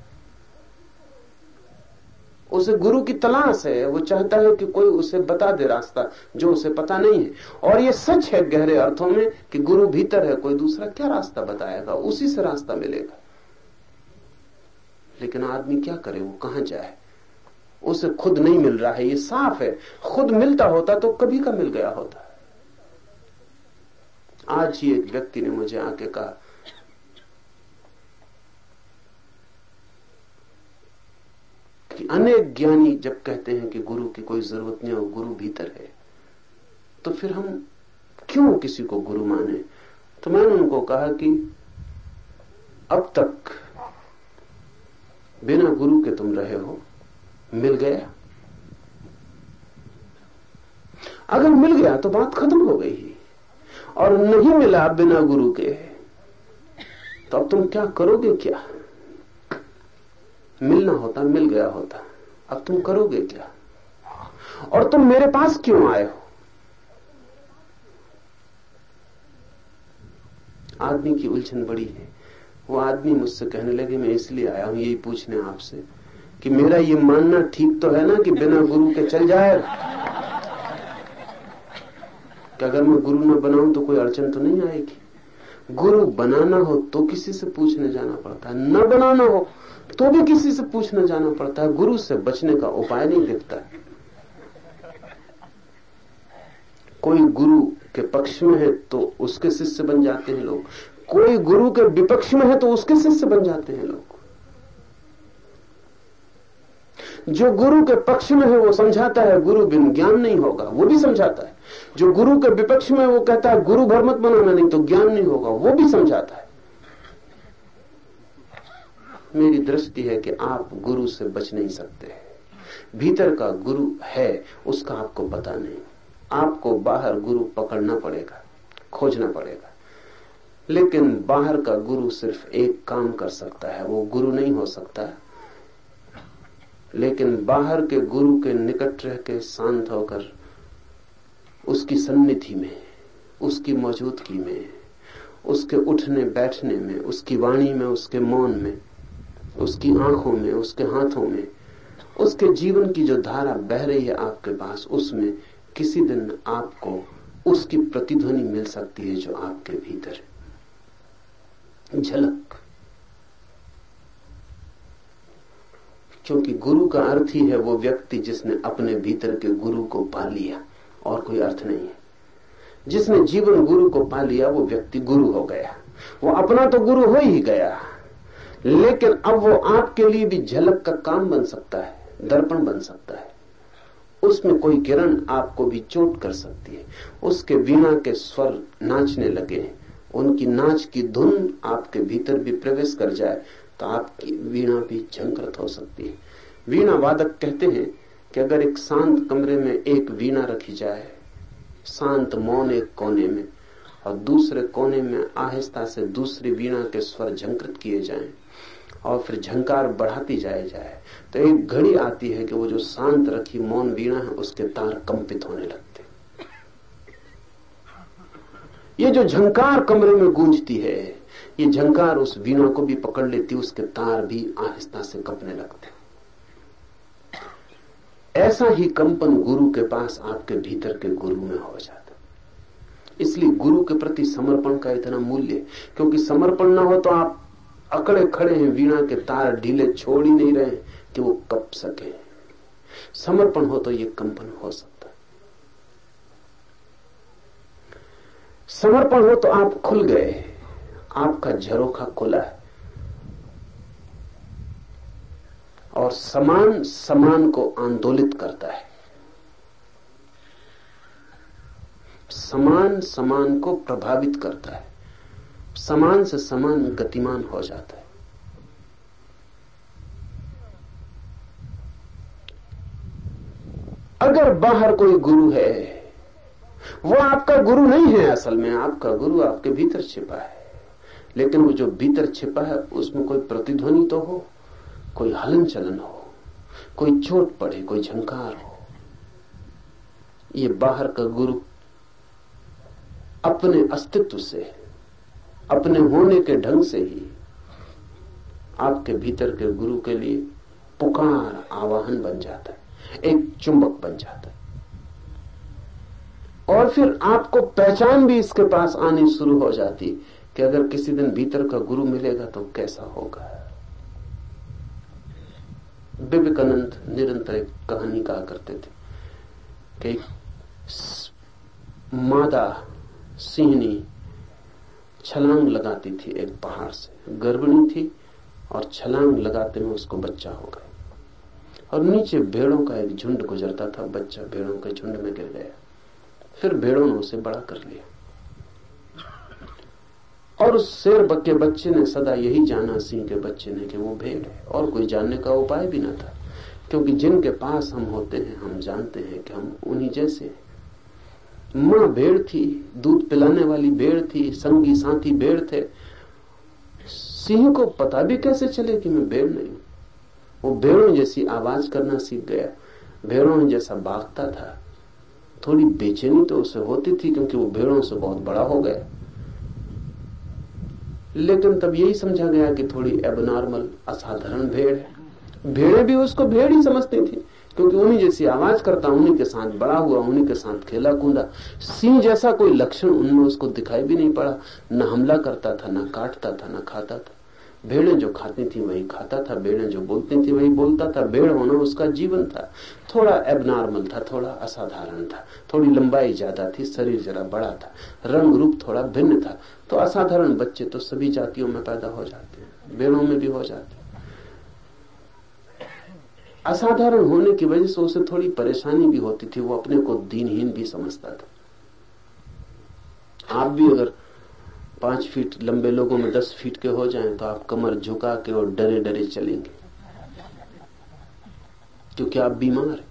उसे गुरु की तलाश है, वो चाहता है कि कोई उसे बता दे रास्ता, जो उसे पता नहीं है। और ये सच है गहरे अर्थों में कि गुरु भीतर है, कोई दूसरा क्या रास्ता बताएगा? उसी से रास्ता मिलेगा। लेकिन आदमी क्या करे? वो कहाँ जाए? उसे खुद नहीं मिल रहा है, ये साफ़ है। खुद मिलता होता तो कभी का मिल गया होता। आज ही एक व्यक्ति ने मुझे आके कहा कि अनेक ज्ञानी जब कहते हैं कि गुरु की कोई ज़रूरत नहीं और गुरु भीतर है तो फिर हम क्यों किसी को गुरु माने? तो मैंने उनको कहा कि अब तक बिना गुरु के तुम रहे हो, मिल गया। अगर मिल गया तो बात खत्म हो गई। और नहीं मिला बिना गुरु के तो अब तुम क्या करोगे क्या? मिलना होता, मिल गया होता। अब तुम करोगे क्या? और तुम मेरे पास क्यों आए हो? आदमी की उलझन बड़ी है। वो आदमी मुझसे कहने लगे, मैं इसलिए आया हूँ, यही पूछने आपसे कि मेरा ये मानना ठीक तो है ना कि बिना गुरु के चल जाए? कि अगर मैं गुरु न बनाऊँ तो कोई अड़चन तो नहीं आएगी? गुरु बनाना हो तो किसी से पूछने जाना पड़ता है, न बनाना हो तो भी किसी से पूछने जाना पड़ता है, गुरु से बचने का उपाय नहीं दिखता। है कोई गुरु के पक्ष में है तो उसके शिष्य बन जाते हैं लोग। कोई गुरु के विपक्ष में है तो उसके शिष्य बन जाते हैं लोग। जो गुरु के पक्ष में है वो समझाता है, गुरु बिन ज्ञान नहीं होगा, वो भी समझाता है। जो गुरु के विपक्ष में वो कहता है, गुरु भर मत बनाना, नहीं तो ज्ञान नहीं होगा, वो भी समझाता है। मेरी दृष्टि है कि आप गुरु से बच नहीं सकते। भीतर का गुरु है, उसका आपको पता नहीं। आपको बाहर गुरु पकड़ना पड़ेगा, खोजना पड़ेगा। लेकिन बाहर का गुरु सिर्फ़ एक काम कर सकता है, वो गुरु नहीं हो सकता। लेकिन बाहर के गुरु के निकट रह के शांत होकर, उसकी सन्निधि में, उसकी मौजूदगी में, उसके उठने बैठने में, उसकी वाणी में, उसके मौन में उसकी आँखों में, उसके हाथों में, उसके जीवन की जो धारा बह रही है आपके पास, उसमें किसी दिन आपको उसकी प्रतिध्वनि मिल सकती है जो आपके भीतर झलक। क्योंकि गुरु का अर्थ ही है वो व्यक्ति जिसने अपने भीतर के गुरु को पा लिया, और कोई अर्थ नहीं है। जिसने जीवन गुरु को पा लिया, वो व्यक्ति गुरु हो गया। वो अपना तो गुरु हो ही गया। लेकिन अब वो आपके लिए भी झलक का काम बन सकता है, दर्पण बन सकता है। उसमें कोई किरण आपको भी चोट कर सकती है। उसके वीणा के स्वर नाचने लगे उनकी नाच की धुन आपके भीतर भी प्रवेश कर जाए तो आपकी वीणा भी झंकृत हो सकती है। वीणा वादक कहते हैं कि अगर एक शांत कमरे में एक वीणा रखी जाए, शांत मौन एक कोने में और दूसरे कोने में आहिस्ता से दूसरी वीणा के स्वर झंकृत किए जाएँ और फिर झंकार बढ़ाती जाए जाए। तो एक घड़ी आती है कि वो जो शांत रखी मौन वीणा है, उसके तार कंपित होने लगते ये जो झंकार कमरे में गूंजती है, ये झंकार उस वीणा को भी पकड़ लेती, उसके तार भी आहिस्ता से कंपने लगते ऐसा ही कंपन गुरु के पास आपके भीतर के गुरु में हो जाता इसलिए गुरु के प्रति समर्पण का इतना मूल्य क्योंकि समर्पण ना हो तो आप अकड़े खड़े हैं, वीणा के तार ढीले छोड़ ही नहीं रहे कि वो कप सके। समर्पण हो तो ये कंपन हो सकता है। समर्पण हो तो आप खुल गए आपका झरोखा खुला है। और समान समान को आंदोलित करता है। समान समान को प्रभावित करता है। समान से समान गतिमान हो जाता है। अगर बाहर कोई गुरु है, वो आपका गुरु नहीं है असल में, आपका गुरु आपके भीतर छिपा है। लेकिन वो जो भीतर छिपा है, उसमें कोई प्रतिध्वनि तो हो, कोई हलन चलन हो, कोई चोट पड़े, कोई झंकार हो। ये बाहर का गुरु अपने अस्तित्व से, अपने होने के ढंग से ही आपके भीतर के गुरु के लिए पुकार आवाहन बन जाता है, एक चुंबक बन जाता है। और फिर आपको पहचान भी इसके पास आनी शुरू हो जाती कि अगर किसी दिन भीतर का गुरु मिलेगा तो कैसा होगा। विवेकानंद निरंतर एक कहानी कहा करते थे कि मादा सिंहनी छलांग लगाती थी एक पहाड़ से। गर्भिणी थी और छलांग लगाते में उसको बच्चा हो गया। और नीचे भेड़ों का एक झुंड गुजरता था, बच्चा भेड़ों के झुंड में गिर गया। फिर भेड़ों ने उसे बड़ा कर लिया। और उस शेर के बच्चे ने सदा यही जाना सिंह के बच्चे ने कि वो भेड़ है। और कोई जानने का उपाय भी ना था, क्योंकि जिनके पास हम होते हैं, हम जानते हैं कि हम उन्हीं जैसे हैं। माँ भेड़ थी, दूध पिलाने वाली भेड़ थी, संगी साथी भेड़ थे। सिंह को पता भी कैसे चले कि मैं भेड़ नहीं वो भेड़ों जैसी आवाज़ करना सीख गया। भेड़ों जैसा भागता था, थोड़ी बेचैनी तो उसे होती थी क्योंकि वो भेड़ों से बहुत बड़ा हो गया। लेकिन तब यही समझा गया कि थोड़ी एबनॉर्मल असाधारण भेड़ है। भेड़े भी उसको भेड़ ही समझती थी। क्योंकि उन्हीं जैसी आवाज़ करता उन्हीं के साथ बड़ा हुआ, उन्हीं के साथ खेला कूदा। सिंह जैसा कोई लक्षण उनमें उसको दिखाई भी नहीं पड़ा। न हमला करता था, न काटता था, न खाता था। भेड़ें जो खाती थी, वही खाता था। भेड़ें जो बोलती थी, वही बोलता था। भेड़ होना उसका जीवन था। थोड़ा एबनॉर्मल था, थोड़ा असाधारण था। थोड़ी लंबाई ज़्यादा थी, शरीर जरा बड़ा था। रंग रूप थोड़ा भिन्न था। तो असाधारण बच्चे तो सभी जातियों में पैदा हो जाते हैं, भेड़ों में भी हो जाते हैं। असाधारण होने की वजह से उसे थोड़ी परेशानी भी होती थी, वो अपने को दीनहीन भी समझता था। आप भी अगर पाँच फीट लंबे लोगों में दस फीट के हो जाएँ तो आप कमर झुका के और डरे डरे चलेंगे। क्योंकि आप बीमार हैं।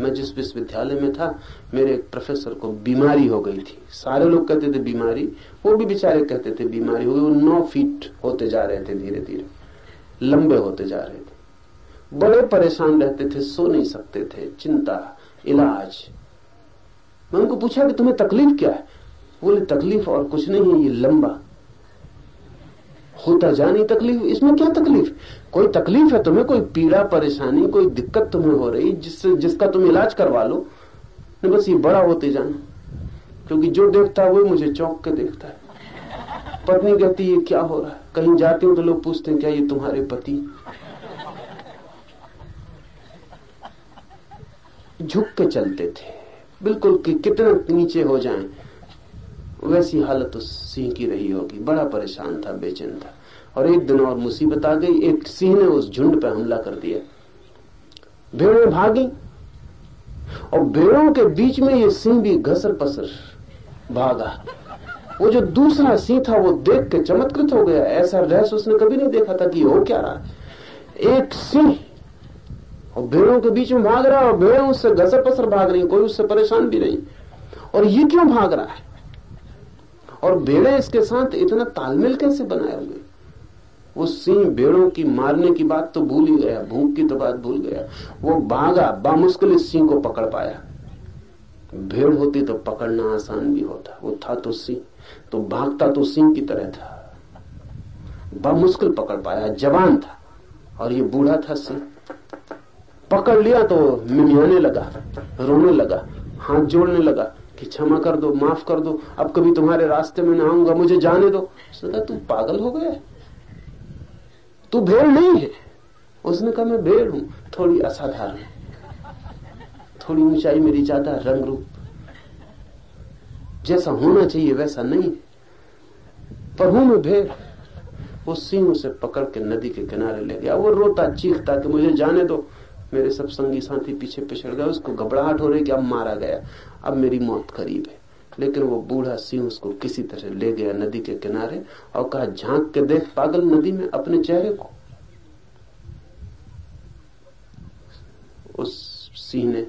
मैं जिस विश्वविद्यालय में था, मेरे एक प्रोफेसर को बीमारी हो गई थी। सारे लोग कहते थे बीमारी, वो भी बेचारे कहते थे बीमारी हो गई, वो नौ फीट होते जा रहे थे धीरे धीरे लंबे होते जा रहे थे। बड़े परेशान रहते थे, सो नहीं सकते थे। चिंता, इलाज। मैं उनको पूछा कि तुम्हें तकलीफ़ क्या है? बोले, तकलीफ़ और कुछ नहीं है, ये लंबा। होता जानी तकलीफ़, इसमें क्या तकलीफ़? कोई तकलीफ़ है तुम्हें, कोई पीड़ा, परेशानी, कोई दिक्कत तुम्हें हो रही, जिससे, जिसका तुम इलाज करवा लो नहीं बस ये बड़ा होते जाना। क्योंकि जो देखता है, वो मुझे चौंक के देखता है। पत्नी कहती है क्या हो रहा है? कहीं जाती हूँ तो लोग पूछते हैं, क्या ये तुम्हारे पति झुक के चलते थे। बिल्कुल कि कितने नीचे हो जाएँ। वैसी हालत उस सिंह की रही होगी। बड़ा परेशान था, बेचैन था। और एक दिन और मुसीबत आ गई। एक सिंह ने उस झुंड पर हमला कर दिया। भेड़ें भागी। और भेड़ों के बीच में ये सिंह भी घसर पसर भागा। वो जो दूसरा सिंह था, वो देख के चमत्कृत हो गया। ऐसा रहस्य उसने कभी नहीं देखा था कि हो क्या रहा। एक सिंह और भेड़ों के बीच में भाग रहा है और भेड़ें उससे घसर पसर भाग रही कोई उससे परेशान भी नहीं। और ये क्यों भाग रहा है? और भेड़े इसके साथ इतना तालमेल कैसे बनाए हुए वो सिंह भेड़ों की मारने की बात तो भूल ही गया, भूख की तो बात भूल गया। वो भागा, बामुश्किल इस सिंह को पकड़ पाया। भेड़ होती तो पकड़ना आसान भी होता। वो था तो सिंह तो भागता तो सिंह की तरह था। बामुश्किल पकड़ पाया, जवान था। और ये बूढ़ा था सिंह। पकड़ लिया तो मिमियाने लगा, रोने लगा, हाथ जोड़ने लगा कि क्षमा कर दो, माफ़ कर दो, अब कभी तुम्हारे रास्ते में ना आऊँगा, मुझे जाने दो। उसने तू पागल हो गया तू भेड़ नहीं है। उसने कहा, मैं भेड़ हूँ, थोड़ी असाधारण थोड़ी ऊंचाई मेरी ज़्यादा रंग रूप जैसा होना चाहिए, वैसा नहीं पर हूँ मैं भेड़ वो सिंह उसे पकड़ के नदी के किनारे ले गया। वो रोता, चीखता कि मुझे जाने दो। मेरे सब संगी साथी पीछे पिछड़ गए, उसको घबराहट हो रही कि अब मारा गया, अब मेरी मौत करीब है। लेकिन वो बूढ़ा सिंह उसको किसी तरह ले गया नदी के किनारे और कहा, झाँक के देख पागल नदी में अपने चेहरे को। उस सिंह ने,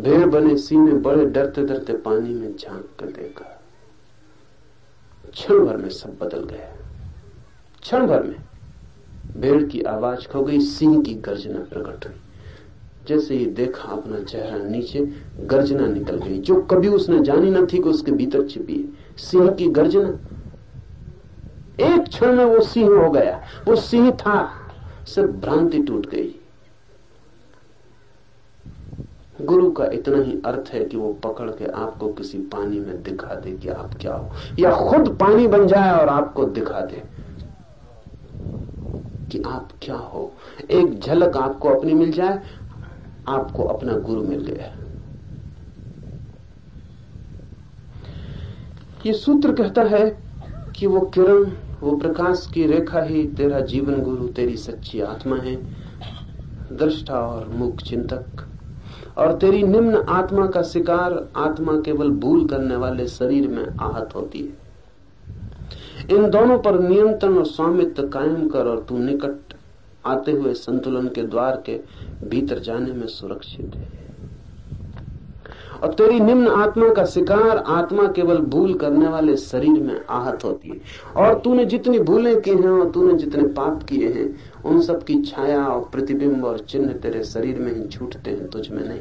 भेड़ बने सिंह ने बड़े डरते डरते पानी में झाँक कर देखा। क्षण भर में सब बदल गया। क्षण भर में भेड़ की आवाज़ खो गई, सिंह की गर्जना प्रकट हुई। जैसे ही देखा अपना चेहरा नीचे, गर्जना निकल गई। जो कभी उसने जानी न थी कि उसके भीतर छिपी है। सिंह की गर्जना। एक क्षण में वो सिंह हो गया। वो सिंह था। सिर्फ़ भ्रांति टूट गई। गुरु का इतना ही अर्थ है कि वो पकड़ के आपको किसी पानी में दिखा दे कि आप क्या हो। या खुद पानी बन जाए और आपको दिखा दे। कि आप क्या हो? एक झलक आपको अपनी मिल जाए, आपको अपना गुरु मिल गया। ये सूत्र कहता है कि वो किरण, वो प्रकाश की रेखा ही तेरा जीवन गुरु, तेरी सच्ची आत्मा है। दृष्टा और मुख चिंतक। और तेरी निम्न आत्मा का शिकार आत्मा केवल भूल करने वाले शरीर में आहत होती है। इन दोनों पर नियंत्रण और स्वामित्व कायम कर और तू निकट आते हुए संतुलन के द्वार के भीतर जाने में सुरक्षित है। और तेरी निम्न आत्मा का शिकार आत्मा केवल भूल करने वाले शरीर में आहत होती है। और तूने जितनी भूलें की हैं और तूने जितने पाप किए हैं, उन सब की छाया और प्रतिबिंब और चिन्ह तेरे शरीर में ही छूटते हैं, तुझ में नहीं।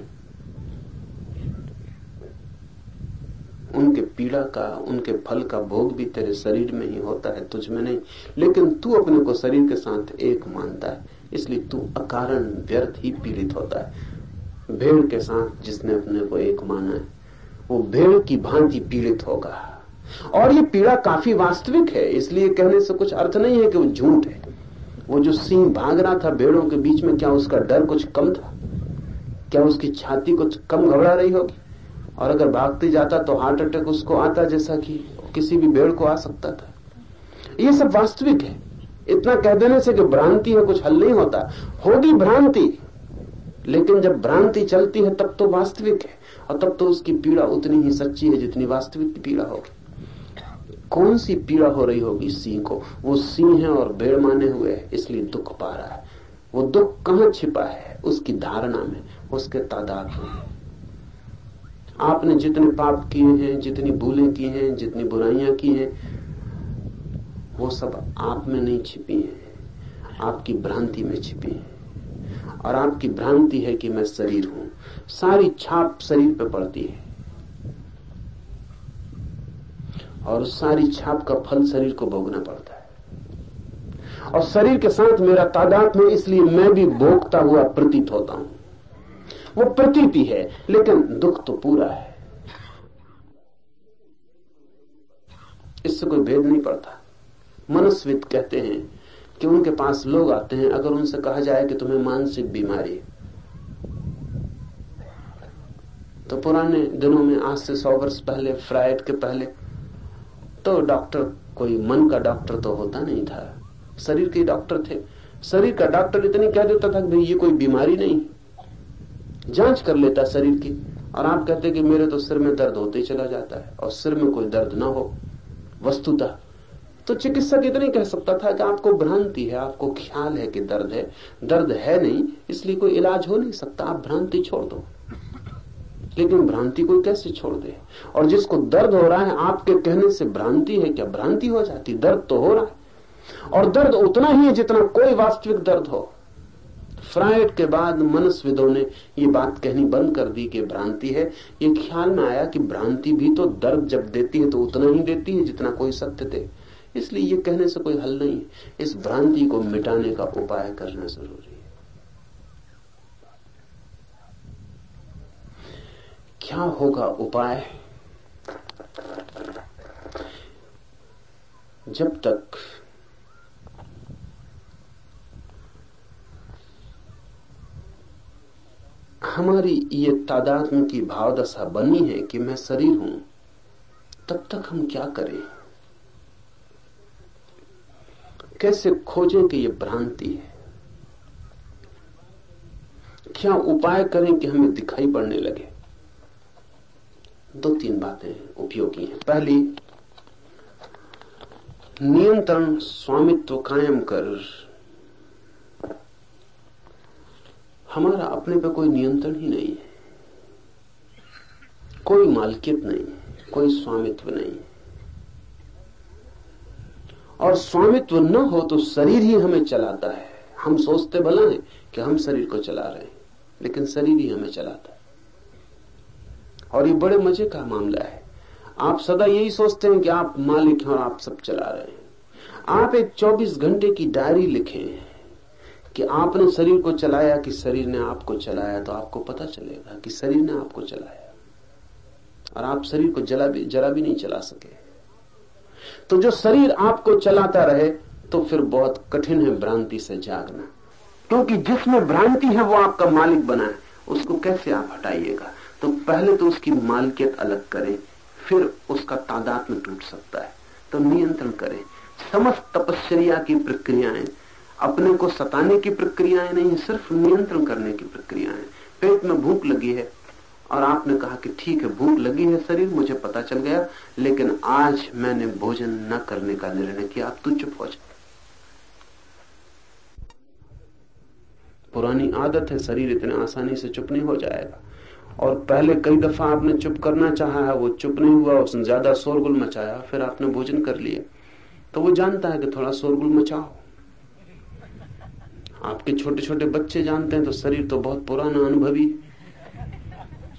उनके पीड़ा का, उनके फल का भोग भी तेरे शरीर में ही होता है, तुझ में नहीं। लेकिन तू अपने को शरीर के साथ एक मानता है, इसलिए तू अकारण व्यर्थ ही पीड़ित होता है। भेड़ के साथ जिसने अपने को एक माना है, वो भेड़ की भांति पीड़ित होगा। और ये पीड़ा काफ़ी वास्तविक है, इसलिए कहने से कुछ अर्थ नहीं है कि वो झूठ है। वो जो सिंह भाग रहा था भेड़ों के बीच में, क्या उसका डर कुछ कम था? क्या उसकी छाती कुछ कम घबरा रही होगी? और अगर भागते जाता तो हार्ट अटैक उसको आता, जैसा कि किसी भी भेड़ को आ सकता था। ये सब वास्तविक है। इतना कह देने से कि भ्रांति है कुछ हल नहीं होता। होगी भ्रांति, लेकिन जब भ्रांति चलती है, तब तो वास्तविक है। और तब तो उसकी पीड़ा उतनी ही सच्ची है जितनी वास्तविक पीड़ा होगी। कौन सी पीड़ा हो रही होगी सिंह को? वो सिंह है और भेड़ माने हुए है, इसलिए दुख पा रहा है। वो दुख कहाँ छिपा है? उसकी धारणा में, उसके तादाद में। आपने जितने पाप किए हैं, जितनी भूलें की हैं, जितनी बुराइयाँ की हैं, वो सब आप में नहीं छिपी है। आपकी भ्रांति में छिपी है। और आपकी भ्रांति है कि मैं शरीर हूँ। सारी छाप शरीर पे पड़ती है। और सारी छाप का फल शरीर को भोगना पड़ता है। और शरीर के साथ मेरा तादाद में इसलिए मैं भी भोगता हुआ प्रतीत होता हूँ। वो प्रतीति है, लेकिन दुख तो पूरा है। इससे कोई भेद नहीं पड़ता। मनस्वित कहते हैं कि उनके पास लोग आते हैं, अगर उनसे कहा जाए कि तुम्हें मानसिक बीमारी तो पुराने दिनों में, आज से सौ वर्ष पहले, फ्राइड के पहले तो डॉक्टर, कोई मन का डॉक्टर तो होता नहीं था। शरीर के डॉक्टर थे। शरीर का डॉक्टर इतनी कह देता था कि भाई, ये कोई बीमारी नहीं। जाँच कर लेता शरीर की। और आप कहते कि मेरे तो सिर में दर्द होते ही चला जाता है, और सिर में कोई दर्द ना हो, वस्तुतः। तो चिकित्सक इतने कह सकता था कि आपको भ्रांति है, आपको ख्याल है कि दर्द है। दर्द है नहीं, इसलिए कोई इलाज हो नहीं सकता, आप भ्रांति छोड़ दो। लेकिन भ्रांति को कैसे छोड़ दे? और जिसको दर्द हो रहा है, आपके कहने से भ्रांति है, क्या भ्रांति हो जाती? दर्द तो हो रहा है। और दर्द उतना ही है जितना कोई वास्तविक दर्द हो। फ्राइड के बाद मनस्विदों ने ये बात कहनी बंद कर दी कि भ्रांति है। ये ख्याल में आया कि भ्रांति भी तो दर्द जब देती है तो उतना ही देती है जितना कोई सत्य दे। इसलिए ये कहने से कोई हल नहीं है। इस भ्रांति को मिटाने का उपाय करना ज़रूरी है। क्या होगा उपाय? जब तक हमारी ये तादात्म की भावदशा बनी है कि मैं शरीर हूँ, तब तक हम क्या करें? कैसे खोजें कि यह भ्रांति है? क्या उपाय करें कि हमें दिखाई पड़ने लगे? दो तीन बातें उपयोगी हैं। पहली, नियंत्रण स्वामित्व कायम कर हमारा अपने पे कोई नियंत्रण ही नहीं है। कोई मालकियत नहीं, कोई स्वामित्व नहीं। और स्वामित्व न हो तो शरीर ही हमें चलाता है। हम सोचते भला है कि हम शरीर को चला रहे हैं, लेकिन शरीर ही हमें चलाता है। और ये बड़े मज़े का मामला है। आप सदा यही सोचते हैं कि आप मालिक हैं और आप सब चला रहे हैं। आप एक 24 घंटे की डायरी लिखें। कि आपने शरीर को चलाया कि शरीर ने आपको चलाया तो आपको पता चलेगा कि शरीर ने आपको चलाया। और आप शरीर को जला भी जरा भी नहीं चला सके। तो जो शरीर आपको चलाता रहे तो फिर बहुत कठिन है भ्रांति से जागना। क्योंकि जिसमें भ्रांति है, वो आपका मालिक बना है। उसको कैसे आप हटाइएगा? तो पहले तो उसकी मालिकियत अलग करें, फिर उसका तादाद में टूट सकता है। तो नियंत्रण करें। समस्त तपस्या की प्रक्रियाएँ अपने को सताने की प्रक्रियाएँ नहीं, सिर्फ़ नियंत्रण करने की प्रक्रियाएँ। पेट में भूख लगी है, और आपने कहा कि ठीक है, भूख लगी है शरीर, मुझे पता चल गया, लेकिन आज मैंने भोजन न करने का निर्णय किया आप तू चुप हो जा। पुरानी आदत है, शरीर इतने आसानी से चुप नहीं हो जाएगा। और पहले कई दफ़ा आपने चुप करना चाहा है, वो चुप नहीं हुआ, उसने ज़्यादा शोरगुल मचाया, फिर आपने भोजन कर लिया। तो वो जानता है कि थोड़ा शोरगुल मचाओ। आपके छोटे छोटे बच्चे जानते हैं तो शरीर तो बहुत पुराना अनुभवी।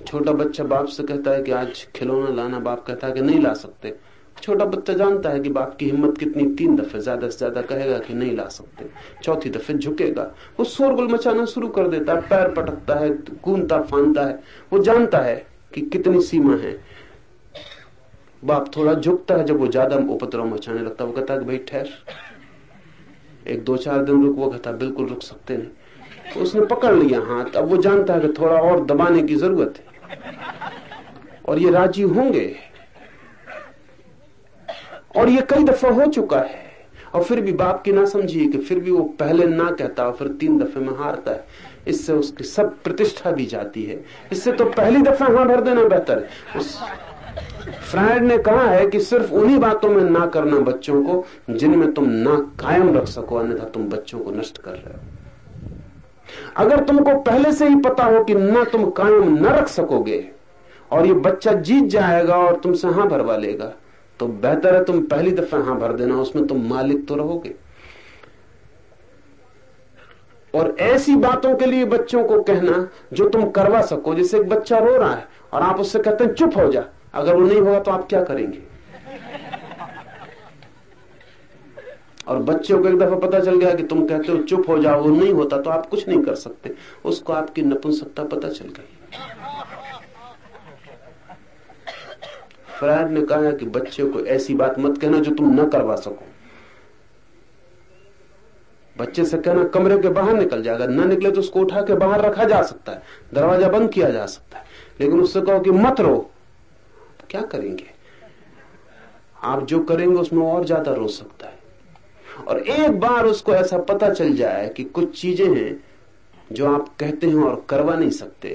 छोटा बच्चा बाप से कहता है कि आज खिलौना लाना बाप कहता है कि नहीं ला सकते। छोटा बच्चा जानता है कि बाप की हिम्मत कितनी तीन दफे ज़्यादा से ज़्यादा कहेगा कि नहीं ला सकते। चौथी दफे झुकेगा। वो शोरगुल मचाना शुरू कर देता है, पैर पटकता है, कूदता फानता है। वो जानता है कि कितनी सीमा है। बाप थोड़ा झुकता है, जब वो ज़्यादा उपद्रव मचाने लगता है। वो कहता है कि भाई ठहर। एक दो चार दिन रुक, वो कहता, बिल्कुल रुक सकते नहीं तो उसने पकड़ लिया हाथ। अब वो जानता है कि थोड़ा और दबाने की ज़रूरत है। और ये राज़ी होंगे। और ये कई दफ़ा हो चुका है। और फिर भी बाप की ना समझिए कि फिर भी वो पहले ना कहता, और फिर तीन दफे में हारता है। इससे उसकी सब प्रतिष्ठा भी जाती है। इससे तो पहली दफ़ा हाँ भर देना बेहतर है। उस फ्रायड ने कहा है कि सिर्फ़ उन्हीं बातों में ना करना बच्चों को, जिनमें तुम ना कायम रख सको, अन्यथा तुम बच्चों को नष्ट कर रहे हो। अगर तुमको पहले से ही पता हो कि ना तुम कायम न रख सकोगे, और ये बच्चा जीत जाएगा और तुमसे हाँ भरवा लेगा तो बेहतर है तुम पहली दफ़ा हाँ भर देना, उसमें तुम मालिक तो रहोगे। और ऐसी बातों के लिए बच्चों को कहना जो तुम करवा सको जैसे एक बच्चा रो रहा है, और आप उससे कहते हैं, चुप हो जा। अगर वो नहीं होगा तो आप क्या करेंगे? और बच्चों को एक दफ़ा पता चल गया कि तुम कहते हो चुप हो जाओ, वो नहीं होता तो आप कुछ नहीं कर सकते। उसको आपकी नपुंसकता पता चल गई। फ्रायड ने कहा कि बच्चे को ऐसी बात मत कहना जो तुम न करवा सको। बच्चे से कहना, कमरे के बाहर निकल जाएगा न निकले तो उसको उठा के बाहर रखा जा सकता है, दरवाज़ा बंद किया जा सकता है। लेकिन उससे कहो कि मत रो। क्या करेंगे? आप जो करेंगे, उसमें और ज़्यादा रो सकता है। और एक बार उसको ऐसा पता चल जाए कि कुछ चीज़ें हैं जो आप कहते हैं और करवा नहीं सकते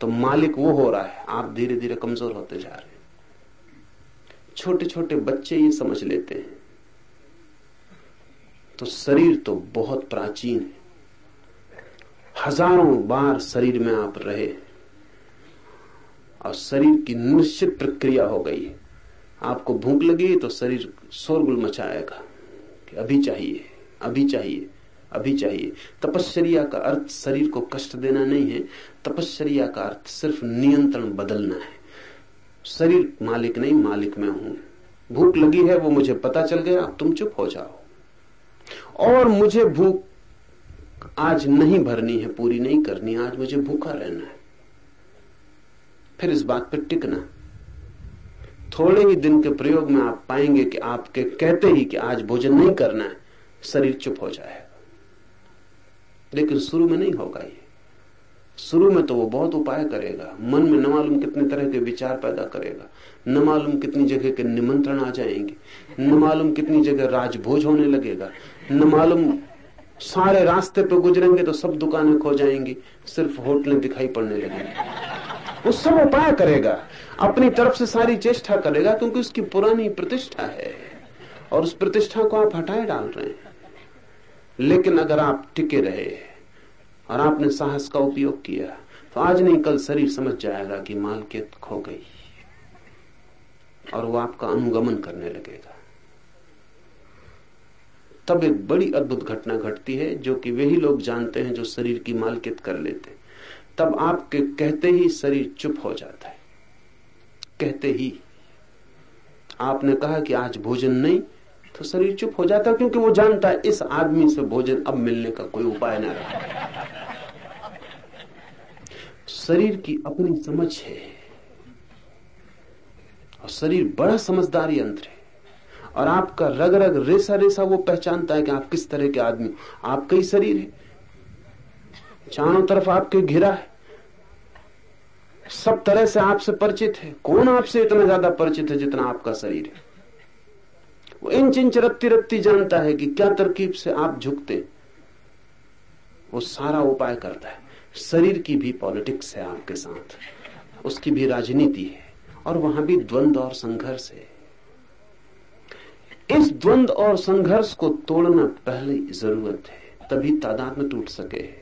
तो मालिक वो हो रहा है। आप धीरे धीरे कमज़ोर होते जा रहे हैं। छोटे छोटे बच्चे ये समझ लेते हैं। तो शरीर तो बहुत प्राचीन है। हज़ारों बार शरीर में आप रहे और शरीर की निश्चित प्रक्रिया हो गई है। आपको भूख लगी तो शरीर शोरगुल मचाएगा कि अभी चाहिए अभी चाहिए अभी चाहिए। तपश्चर्या का अर्थ शरीर को कष्ट देना नहीं है। तपश्चर्या का अर्थ सिर्फ़ नियंत्रण बदलना है। शरीर मालिक नहीं, मालिक मैं हूँ। भूख लगी है, वो मुझे पता चल गया, अब तुम चुप हो जाओ। और मुझे भूख आज नहीं भरनी है, पूरी नहीं करनी, आज मुझे भूखा रहना है। फिर इस बात पर टिकना। थोड़े ही दिन के प्रयोग में आप पाएँगे कि आपके कहते ही कि आज भोजन नहीं करना है, शरीर चुप हो जाएगा। लेकिन शुरू में नहीं होगा ये। शुरू में तो वो बहुत उपाय करेगा। मन में न मालूम कितने तरह के विचार पैदा करेगा। न मालूम कितनी जगह के निमंत्रण आ जाएँगे। न मालूम कितनी जगह राजभोज होने लगेगा। न मालूम सारे रास्ते पे गुजरेंगे तो सब दुकानें खो जाएँगी। सिर्फ़ होटलें दिखाई पड़ने लगेंगी। वो सब उपाय करेगा, अपनी तरफ़ से सारी चेष्टा करेगा, क्योंकि उसकी पुरानी प्रतिष्ठा है और उस प्रतिष्ठा को आप हटाए डाल रहे हैं। लेकिन अगर आप टिके रहे और आपने साहस का उपयोग किया तो आज नहीं, कल शरीर समझ जाएगा कि मालकियत खो गई और वो आपका अनुगमन करने लगेगा। तब एक बड़ी अद्भुत घटना घटती है, जो कि वही लोग जानते हैं जो शरीर की मालकियत कर लेते तब आपके कहते ही शरीर चुप हो जाता है। कहते ही आपने कहा कि आज भोजन नहीं तो शरीर चुप हो जाता क्योंकि वो जानता है इस आदमी से भोजन अब मिलने का कोई उपाय ना रहा। शरीर की अपनी समझ है और शरीर बड़ा समझदार यंत्र है। और आपका रग रग रेसा रेसा वो पहचानता है कि आप किस तरह के आदमी आपका ही शरीर है। चारों तरफ़ आपके घिरा है। सब तरह से आपसे परिचित है। कौन आपसे इतना ज़्यादा परिचित है जितना आपका शरीर है? वो इंच इंच रत्ती रत्ती जानता है कि क्या तरकीब से आप झुकते वो सारा उपाय करता है। शरीर की भी पॉलिटिक्स है आपके साथ। उसकी भी राजनीति है। और वहाँ भी द्वंद और संघर्ष है। इस द्वंद और संघर्ष को तोड़ना पहले ज़रूरत है। तभी तादाद में टूट सके।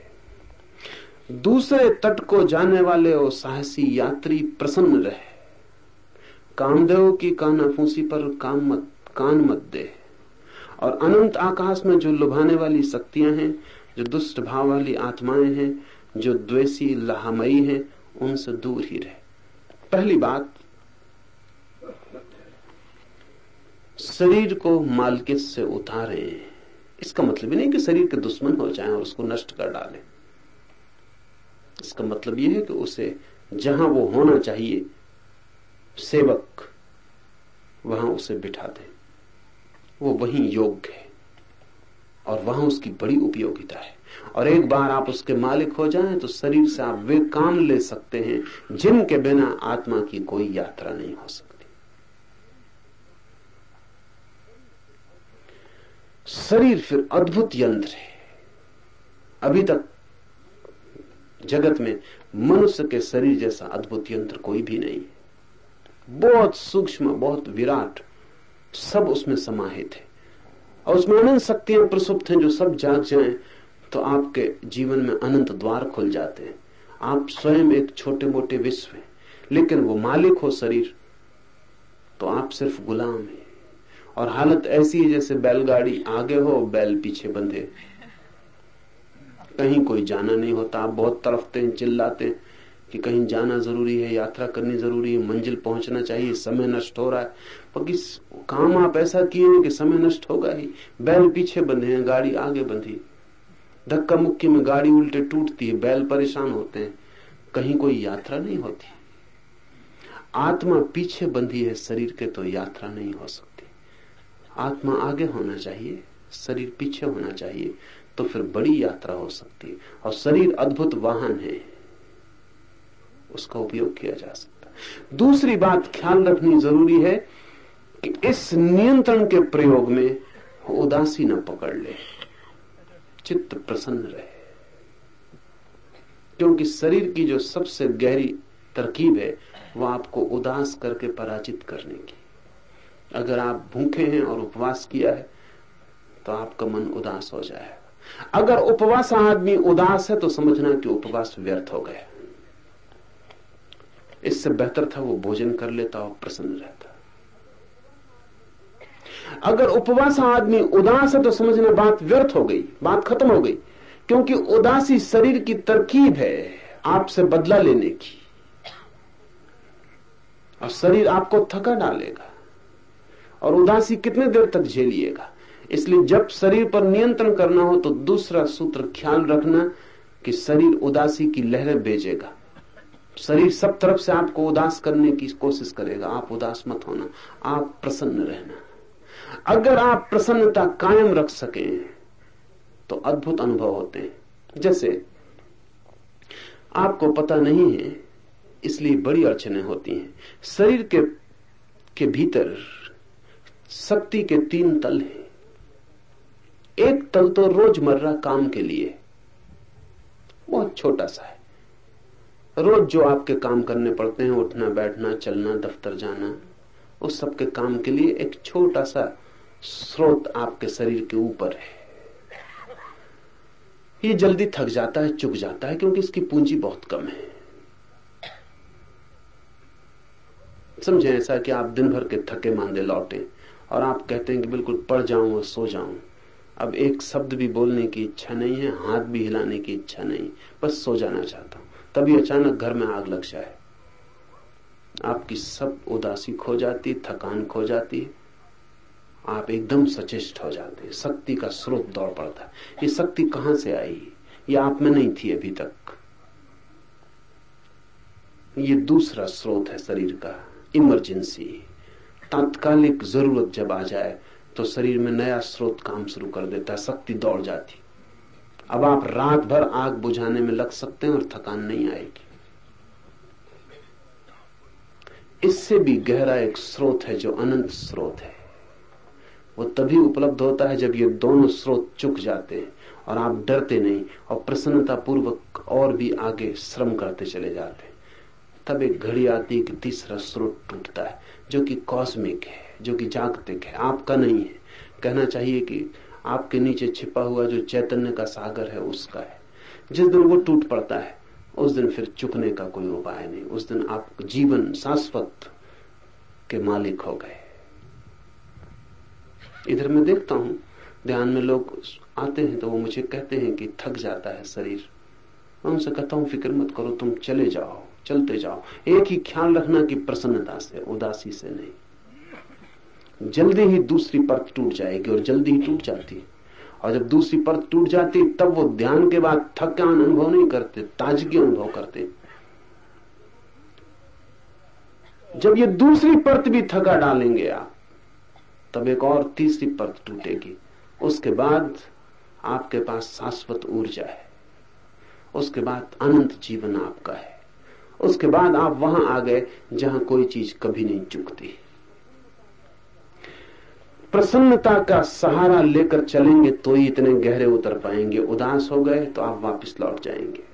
दूसरे तट को जाने वाले और साहसी यात्री प्रसन्न रहे। कामदेव की कानाफूसी पर काम मत, कान मत दे। और अनंत आकाश में जो लुभाने वाली शक्तियाँ हैं, जो दुष्ट भाव वाली आत्माएँ हैं, जो द्वेषी, लहामयी हैं, उनसे दूर ही रहे। पहली बात, शरीर को मालकियत से उतारे। इसका मतलब ही नहीं कि शरीर के दुश्मन हो जाएँ और उसको नष्ट कर डालें। इसका मतलब यह है कि उसे जहाँ वो होना चाहिए, सेवक, वहाँ उसे बिठा दें। वो वही योग्य है और वहाँ उसकी बड़ी उपयोगिता है। और एक बार आप उसके मालिक हो जाएँ तो शरीर से आप वे काम ले सकते हैं जिनके बिना आत्मा की कोई यात्रा नहीं हो सकती। शरीर फिर अद्भुत यंत्र है। अभी तक जगत में मनुष्य के शरीर जैसा अद्भुत यंत्र कोई भी नहीं। बहुत सूक्ष्म, बहुत विराट, सब उसमें समाहित है। और उसमें अनंत शक्तियाँ प्रसुप्त हैं जो सब जाग जाएँ तो आपके जीवन में अनंत द्वार खुल जाते हैं। आप स्वयं एक छोटे मोटे विश्व हैं, लेकिन वो मालिक हो शरीर तो आप सिर्फ़ गुलाम हैं। और हालत ऐसी है जैसे बैलगाड़ी आगे हो, बैल पीछे बंधे। कहीं कोई जाना नहीं होता। आप बहुत तरफते हैं, चिल्लाते हैं कि कहीं जाना ज़रूरी है, यात्रा करनी ज़रूरी है, मंजिल पहुँचना चाहिए, समय नष्ट हो रहा है। पर किस काम आप ऐसा किए कि समय नष्ट होगा ही। बैल पीछे बंधे हैं, गाड़ी आगे बंधी। धक्का मुक्की में गाड़ी उल्टे टूटती है, बैल परेशान होते हैं। कहीं कोई यात्रा नहीं होती। आत्मा पीछे बंधी है, शरीर के तो यात्रा नहीं हो सकती। आत्मा आगे होना चाहिए, शरीर पीछे होना चाहिए। तो फिर बड़ी यात्रा हो सकती है। और शरीर अद्भुत वाहन है। उसका उपयोग किया जा सकता है। दूसरी बात ख्याल रखनी ज़रूरी है कि इस नियंत्रण के प्रयोग में उदासी न पकड़ ले। चित्त प्रसन्न रहे। क्योंकि शरीर की जो सबसे गहरी तरकीब है वह आपको उदास करके पराजित करने की। अगर आप भूखे हैं और उपवास किया है तो आपका मन उदास हो जाएगा। अगर उपवास आदमी उदास है तो समझना कि उपवास व्यर्थ हो गया। इससे बेहतर था वो भोजन कर लेता और प्रसन्न रहता। अगर उपवास आदमी उदास है तो समझना बात व्यर्थ हो गई, बात खत्म हो गई, क्योंकि उदासी शरीर की तरकीब है आपसे बदला लेने की। और शरीर आपको थका डालेगा और उदासी कितने देर तक झेलिएगा? इसलिए जब शरीर पर नियंत्रण करना हो तो दूसरा सूत्र ख्याल रखना कि शरीर उदासी की लहरें भेजेगा। शरीर सब तरफ़ से आपको उदास करने की कोशिश करेगा। आप उदास मत होना, आप प्रसन्न रहना। अगर आप प्रसन्नता कायम रख सके तो अद्भुत अनुभव होते हैं। जैसे, आपको पता नहीं है, इसलिए बड़ी अड़चने होती हैं। शरीर के के भीतर शक्ति के तीन तल हैं। एक तल तो रोज़मर्रा काम के लिए। बहुत छोटा सा है। रोज जो आपके काम करने पड़ते हैं, उठना, बैठना, चलना, दफ्तर जाना, उस सब के काम के लिए एक छोटा सा स्रोत आपके शरीर के ऊपर है। ये जल्दी थक जाता है चुक जाता है, क्योंकि इसकी पूंजी बहुत कम है। समझे ऐसा कि आप दिन भर के थके मांदे लौटे और आप कहते हैं कि बिल्कुल पड़ जाऊँ और सो जाऊँ। अब एक शब्द भी बोलने की इच्छा नहीं है, हाथ भी हिलाने की इच्छा नहीं, बस सो जाना चाहता हूँ। तभी अचानक घर में आग लग जाए। आपकी सब उदासी खो जाती, थकान खो जाती। आप एकदम सचेष्ट हो जाते हैं। शक्ति का स्रोत दौड़ पड़ता है। ये शक्ति कहाँ से आई? ये आप में नहीं थी अभी तक। ये दूसरा स्रोत है शरीर का, इमरजेंसी। तात्कालिक ज़रूरत जब आ जाए तो शरीर में नया स्रोत काम शुरू कर देता है, शक्ति दौड़ जाती। अब आप रात भर आग बुझाने में लग सकते हैं और थकान नहीं आएगी। इससे भी गहरा एक स्रोत है जो अनंत स्रोत है। वो तभी उपलब्ध होता है जब ये दोनों स्रोत चुक जाते हैं और आप डरते नहीं और प्रसन्नता पूर्वक और भी आगे श्रम करते चले जाते हैं। तब एक घड़ी आती है कि तीसरा स्रोत टूटता है, जो कि कॉस्मिक है। जो कि जागतिक है, आपका नहीं है। कहना चाहिए कि आपके नीचे छिपा हुआ जो चैतन्य का सागर है, उसका है। जिस दिन वो टूट पड़ता है, उस दिन फिर चुकने का कोई उपाय नहीं। उस दिन आप जीवन शाश्वत के मालिक हो गए। इधर मैं देखता हूँ, ध्यान में लोग आते हैं तो वो मुझे कहते हैं कि थक जाता है शरीर। मैं उनसे कहता हूँ, फ़िक्र मत करो, तुम चले जाओ, चलते जाओ। एक ही ख्याल रखना कि प्रसन्नता से, उदासी से नहीं। जल्दी ही दूसरी परत टूट जाएगी और जल्दी ही टूट जाती है। और जब दूसरी परत टूट जाती, तब वो ध्यान के बाद थकान अनुभव नहीं करते, ताजगी अनुभव करते। जब ये दूसरी परत भी थका डालेंगे आप, तब एक और तीसरी परत टूटेगी। उसके बाद आपके पास शाश्वत ऊर्जा है। उसके बाद अनंत जीवन आपका है। उसके बाद आप वहाँ आ गए जहाँ कोई चीज़ कभी नहीं चुकती। प्रसन्नता का सहारा लेकर चलेंगे तो ही इतने गहरे उतर पाएँगे। उदास हो गए तो आप वापस लौट जाएँगे।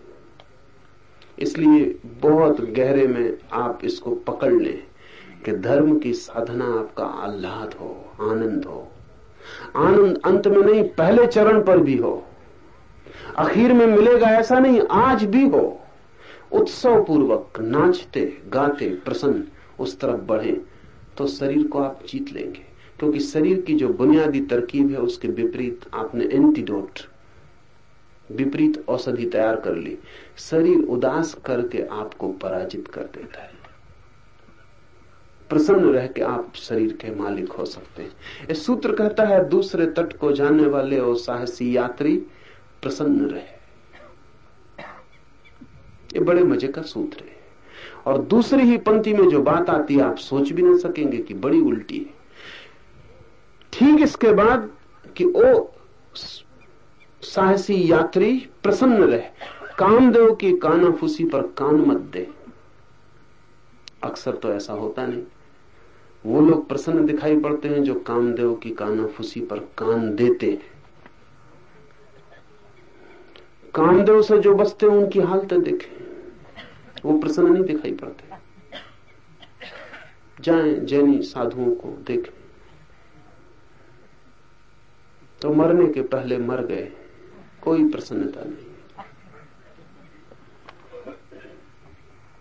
इसलिए बहुत गहरे में आप इसको पकड़ लें कि धर्म की साधना आपका आह्लाद हो, आनंद हो। आनंद अंत में नहीं, पहले चरण पर भी हो। आखिर में मिलेगा ऐसा नहीं, आज भी हो। उत्सव पूर्वक नाचते, गाते, प्रसन्न उस तरफ़ बढ़े तो शरीर को आप जीत लेंगे। क्योंकि शरीर की जो बुनियादी तरकीब है, उसके विपरीत आपने एंटीडोट विपरीत औषधि तैयार कर ली। शरीर उदास करके आपको पराजित कर देता है। प्रसन्न रह के आप शरीर के मालिक हो सकते हैं। इस सूत्र कहता है, दूसरे तट को जाने वाले और साहसी यात्री प्रसन्न रहे। ये बड़े मज़े का सूत्र है। और दूसरी ही पंक्ति में जो बात आती है, आप सोच भी नहीं सकेंगे कि बड़ी उल्टी है। ठीक इसके बाद कि ओ साहसी यात्री प्रसन्न रहे। कामदेव की कानाफूसी पर कान मत दे। अक्सर तो ऐसा होता नहीं। वो लोग प्रसन्न दिखाई पड़ते हैं जो कामदेव की कानाफूसी पर कान देते हैं। कामदेव से जो बचते हैं, उनकी हालत देखें। वो प्रसन्न नहीं दिखाई पड़ते। जाएँ जैनी साधुओं को देखें। तो मरने के पहले मर गए। कोई प्रसन्नता नहीं।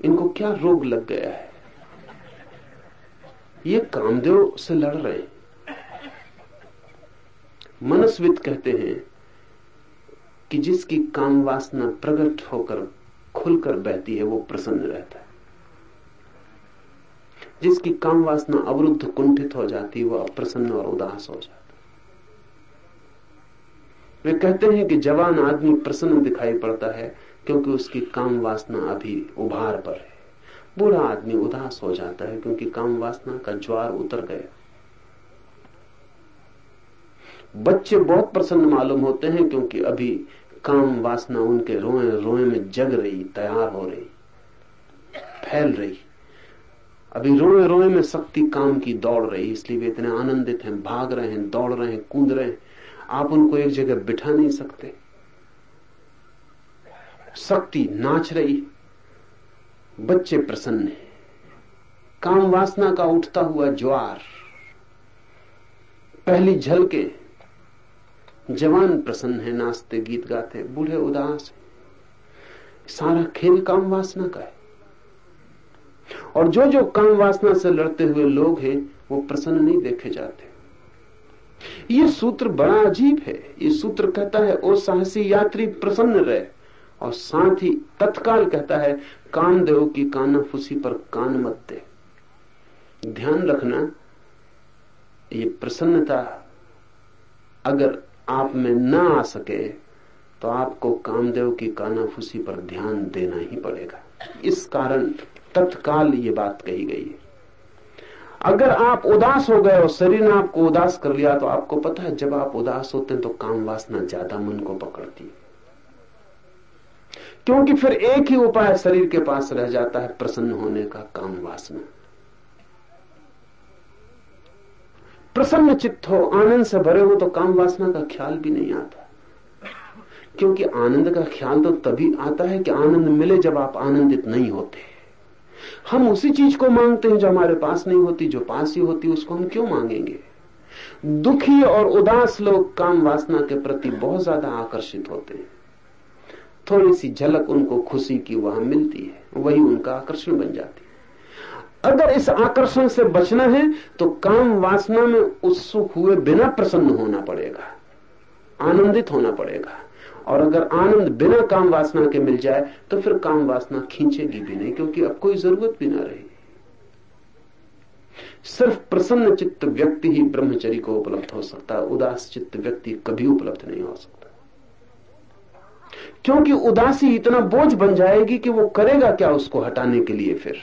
इनको क्या रोग लग गया है? ये कामदेव से लड़ रहे हैं। मनस्वित कहते हैं कि जिसकी काम वासना प्रकट होकर खुलकर बहती है, वो प्रसन्न रहता है। जिसकी काम वासना अवरुद्ध कुंठित हो जाती है, वो अप्रसन्न और उदास हो जाता वे कहते हैं कि जवान आदमी प्रसन्न दिखाई पड़ता है, क्योंकि उसकी काम वासना अभी उभार पर है। बूढ़ा आदमी उदास हो जाता है, क्योंकि काम वासना का ज्वार उतर गया। बच्चे बहुत प्रसन्न मालूम होते हैं, क्योंकि अभी काम वासना उनके रोए रोए में जग रही, तैयार हो रही, फैल रही। अभी रोए रोए में शक्ति काम की दौड़ रही, इसलिए वे इतने आनंदित हैं, भाग रहे हैं, दौड़ रहे हैं, कूद रहे हैं। आप उनको एक जगह बिठा नहीं सकते। शक्ति नाच रही, बच्चे प्रसन्न है। काम वासना का उठता हुआ ज्वार, पहली झलके। जवान प्रसन्न है, नाचते गीत गाते बूढ़े उदास सारा खेल काम वासना का है। और जो जो काम वासना से लड़ते हुए लोग हैं, वो प्रसन्न नहीं देखे जाते। ये सूत्र बड़ा अजीब है। ये सूत्र कहता है, ओ साहसी यात्री, प्रसन्न रहे। और साथ ही तत्काल कहता है कामदेव की काना फुसी पर कान मत दे। ध्यान रखना, ये प्रसन्नता अगर आप में न आ सके तो आपको कामदेव की कानाफूसी पर ध्यान देना ही पड़ेगा। इस कारण तत्काल ये बात कही गई है। अगर आप उदास हो गए और शरीर ने आपको उदास कर लिया तो आपको पता है, जब आप उदास होते हैं तो काम वासना ज़्यादा मन को पकड़ती है। क्योंकि फिर एक ही उपाय शरीर के पास रह जाता है, प्रसन्न होने का काम वासना। प्रसन्न चित्त हो, आनंद से भरे हो तो काम वासना का ख्याल भी नहीं आता। क्योंकि आनंद का ख्याल तो तभी आता है कि आनंद मिले जब आप आनंदित नहीं होते। हम उसी चीज़ को मांगते हैं जो हमारे पास नहीं होती, जो पास ही होती, उसको हम क्यों मांगेंगे? दुखी और उदास लोग काम वासना के प्रति बहुत ज़्यादा आकर्षित होते हैं। थोड़ी सी झलक उनको खुशी की वहाँ मिलती है, वही उनका आकर्षण बन जाती है। अगर इस आकर्षण से बचना है तो काम वासना में उत्सुक हुए बिना प्रसन्न होना पड़ेगा, आनंदित होना पड़ेगा। और अगर आनंद बिना काम वासना के मिल जाए तो फिर काम वासना खींचेगी भी नहीं, क्योंकि अब कोई ज़रूरत भी ना रही। सिर्फ़ प्रसन्न चित्त व्यक्ति ही ब्रह्मचरी को उपलब्ध हो सकता है उदास चित्त व्यक्ति कभी उपलब्ध नहीं हो सकता। क्योंकि उदासी इतना बोझ बन जाएगी कि वो करेगा क्या उसको हटाने के लिए फिर?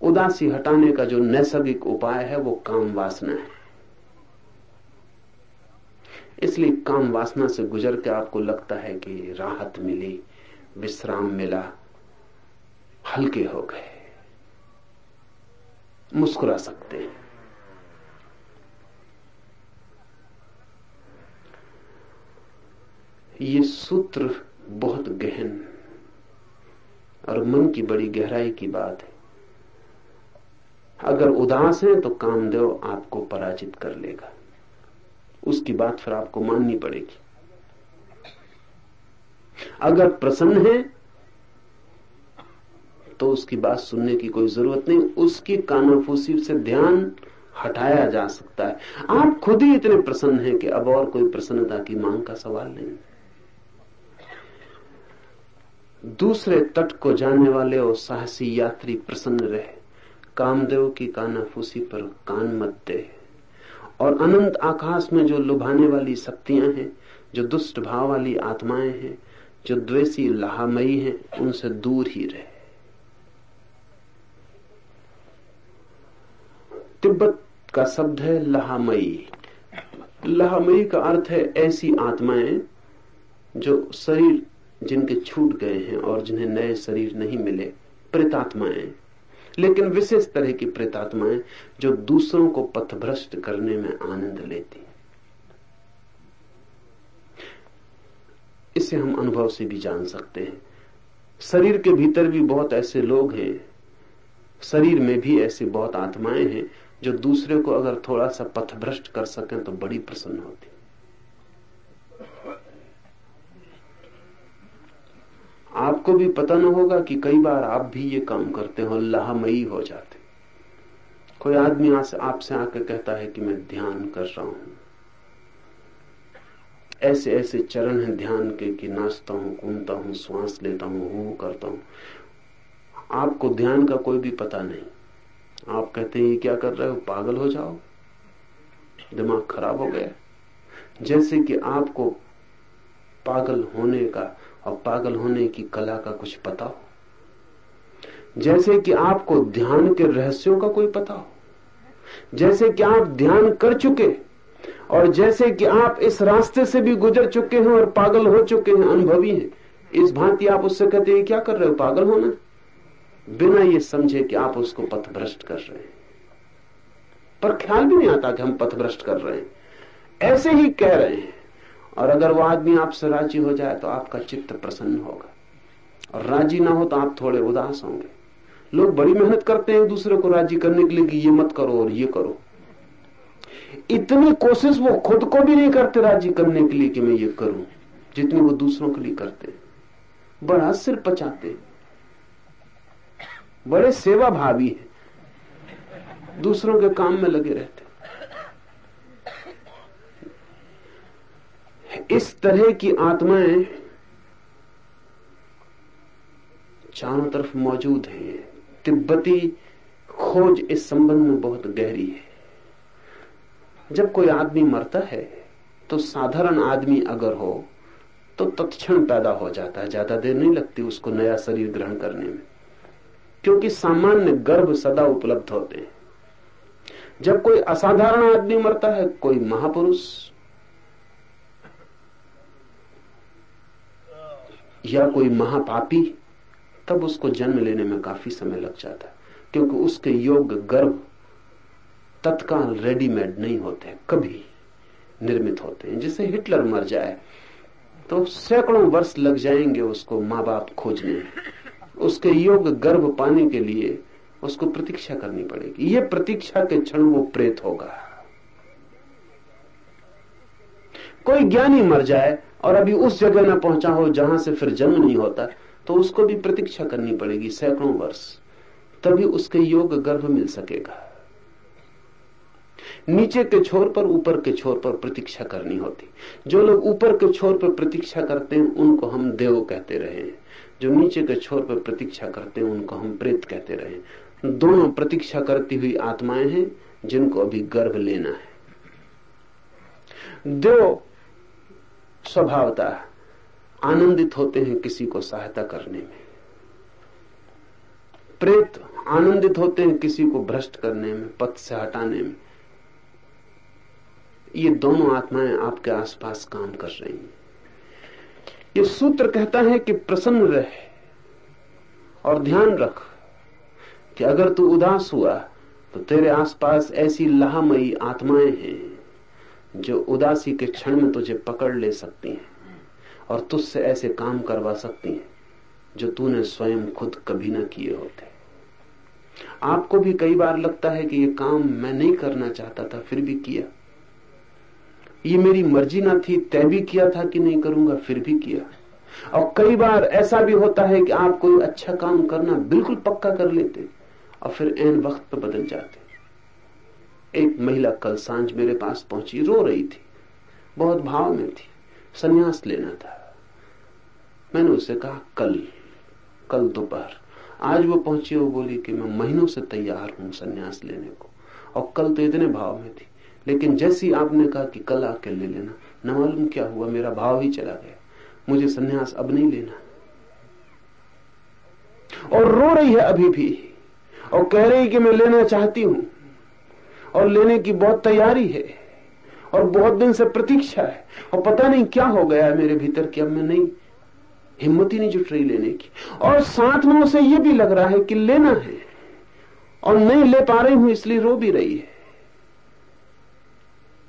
उदासी हटाने का जो नैसर्गिक उपाय है, वो काम वासना है। इसलिए काम वासना से गुजर के आपको लगता है कि राहत मिली, विश्राम मिला, हल्के हो गए। मुस्कुरा सकते हैं। ये सूत्र बहुत गहन और मन की बड़ी गहराई की बात है। अगर उदास है तो कामदेव आपको पराजित कर लेगा। उसकी बात फिर आपको माननी पड़ेगी। अगर प्रसन्न है तो उसकी बात सुनने की कोई ज़रूरत नहीं। उसकी कानाफूसी से ध्यान हटाया जा सकता है। आप खुद ही इतने प्रसन्न हैं कि अब और कोई प्रसन्नता की मांग का सवाल नहीं। दूसरे तट को जाने वाले और साहसी यात्री प्रसन्न रहे। कामदेव की कानाफूसी पर कान मत दे। और अनंत आकाश में जो लुभाने वाली शक्तियाँ हैं, जो दुष्ट भाव वाली आत्माएँ हैं, जो द्वेषी लाहमयी हैं, उनसे दूर ही रहे। तिब्बत का शब्द है लहामयी। लहामयी का अर्थ है ऐसी आत्माएँ जो शरीर जिनके छूट गए हैं और जिन्हें नए शरीर नहीं मिले, प्रेतात्माएँ। लेकिन विशेष तरह की प्रेतात्माएँ जो दूसरों को पथभ्रष्ट करने में आनंद लेती इसे हम अनुभव से भी जान सकते हैं। शरीर के भीतर भी बहुत ऐसे लोग हैं। शरीर में भी ऐसी बहुत आत्माएँ हैं जो दूसरे को अगर थोड़ा सा पथभ्रष्ट कर सकें तो बड़ी प्रसन्न होती आपको भी पता न होगा कि कई बार आप भी ये काम करते हो लाहमयी हो जाते। कोई आदमी आपसे आके कहता है कि मैं ध्यान कर रहा हूँ। ऐसे ऐसे चरण हैं ध्यान के कि नाचता हूँ, घूमता हूँ, श्वास लेता हूँ हूँ करता हूँ। आपको ध्यान का कोई भी पता नहीं। आप कहते हैं क्या कर रहे हो? पागल हो जाओ। दिमाग खराब हो गया जैसे कि आपको पागल होने का और पागल होने की कला का कुछ पता हो? जैसे कि आपको ध्यान के रहस्यों का कोई पता हो? जैसे कि आप ध्यान कर चुके और जैसे कि आप इस रास्ते से भी गुजर चुके हैं और पागल हो चुके हैं, अनुभवी हैं, इस भांति आप उससे कहते हैं क्या कर रहे हो? पागल होना? बिना ये समझे कि आप उसको पथभ्रष्ट कर रहे हैं। पर ख्याल भी नहीं आता कि हम पथभ्रष्ट कर रहे हैं। ऐसे ही कह रहे हैं और अगर वो आदमी आपसे राज़ी हो जाए तो आपका चित्त प्रसन्न होगा। और राज़ी ना हो तो आप थोड़े उदास होंगे। लोग बड़ी मेहनत करते हैं दूसरे को राज़ी करने के लिए कि ये मत करो और ये करो। इतनी कोशिश वो खुद को भी नहीं करते राज़ी करने के लिए कि मैं ये करूँ, जितनी वो दूसरों के लिए करते बड़ा सिर पचाते बड़े सेवा भावी है। दूसरों के काम में लगे रहते इस तरह की आत्माएँ चारों तरफ़ मौजूद हैं। तिब्बती खोज इस संबंध में बहुत गहरी है। जब कोई आदमी मरता है तो साधारण आदमी अगर हो तो तत्क्षण पैदा हो जाता है। ज़्यादा देर नहीं लगती उसको नया शरीर ग्रहण करने में, क्योंकि सामान्य गर्भ सदा उपलब्ध होते हैं। जब कोई असाधारण आदमी मरता है, कोई महापुरुष या कोई महापापी, तब उसको जन्म लेने में काफ़ी समय लग जाता है, क्योंकि उसके योग गर्भ तत्काल रेडीमेड नहीं होते, कभी निर्मित होते हैं। जिसे हिटलर मर जाए तो सैकड़ों वर्ष लग जाएँगे उसको माँ बाप खोजने उसके योग गर्भ पाने के लिए उसको प्रतीक्षा करनी पड़ेगी। ये प्रतीक्षा के क्षण वो प्रेत होगा। कोई ज्ञानी मर जाए और अभी उस जगह में पहुँचा हो जहाँ से फिर जन्म नहीं होता तो उसको भी प्रतीक्षा करनी पड़ेगी सैकड़ों वर्ष। तभी उसके योग गर्भ मिल सकेगा। नीचे के छोर पर, ऊपर के छोर पर प्रतीक्षा करनी होती। जो लोग ऊपर के छोर पर प्रतीक्षा करते हैं, उनको हम देव कहते रहे जो नीचे के छोर पर प्रतीक्षा करते हैं, उनको हम प्रेत कहते रहे दोनों प्रतीक्षा करती हुई आत्माएँ हैं, जिनको अभी गर्भ लेना है। देव स्वभावता आनंदित होते हैं किसी को सहायता करने में। प्रेत आनंदित होते हैं किसी को भ्रष्ट करने में, पथ से हटाने में। ये दोनों आत्माएँ आपके आसपास काम कर रही हैं। ये सूत्र कहता है कि प्रसन्न रहे और ध्यान रख कि अगर तू उदास हुआ तो तेरे आसपास ऐसी लाहमयी आत्माएँ हैं। जो उदासी के क्षण में तुझे पकड़ ले सकती हैं और तुझसे ऐसे काम करवा सकती हैं जो तूने स्वयं खुद कभी ना किए होते। आपको भी कई बार लगता है कि ये काम मैं नहीं करना चाहता था, फिर भी किया। ये मेरी मर्ज़ी ना थी, तय भी किया था कि नहीं करूँगा, फिर भी किया। और कई बार ऐसा भी होता है कि आप कोई अच्छा काम करना बिल्कुल पक्का कर लेते और फिर एन वक्त पर बदल जाते। एक महिला कल साँझ मेरे पास पहुँची, रो रही थी। बहुत भाव में थी। सन्यास लेना था। मैंने उससे कहा, कल कल दोपहर। आज वो पहुँची वो बोली कि मैं महीनों से तैयार हूँ सन्यास लेने को। और कल तो इतने भाव में थी। लेकिन जैसी आपने कहा कि कल आके ले लेना न मालूम क्या हुआ, मेरा भाव ही चला गया। मुझे सन्यास अब नहीं लेना। और रो रही है अभी भी। और कह रही कि मैं लेना चाहती हूँ। और लेने की बहुत तैयारी है और बहुत दिन से प्रतीक्षा है। और पता नहीं क्या हो गया है मेरे भीतर कि अब मैं नहीं, हिम्मत ही नहीं जुट रही लेने की। और साथ में उसे यह भी लग रहा है कि लेना है और नहीं ले पा रही हूँ, इसलिए रो भी रही है।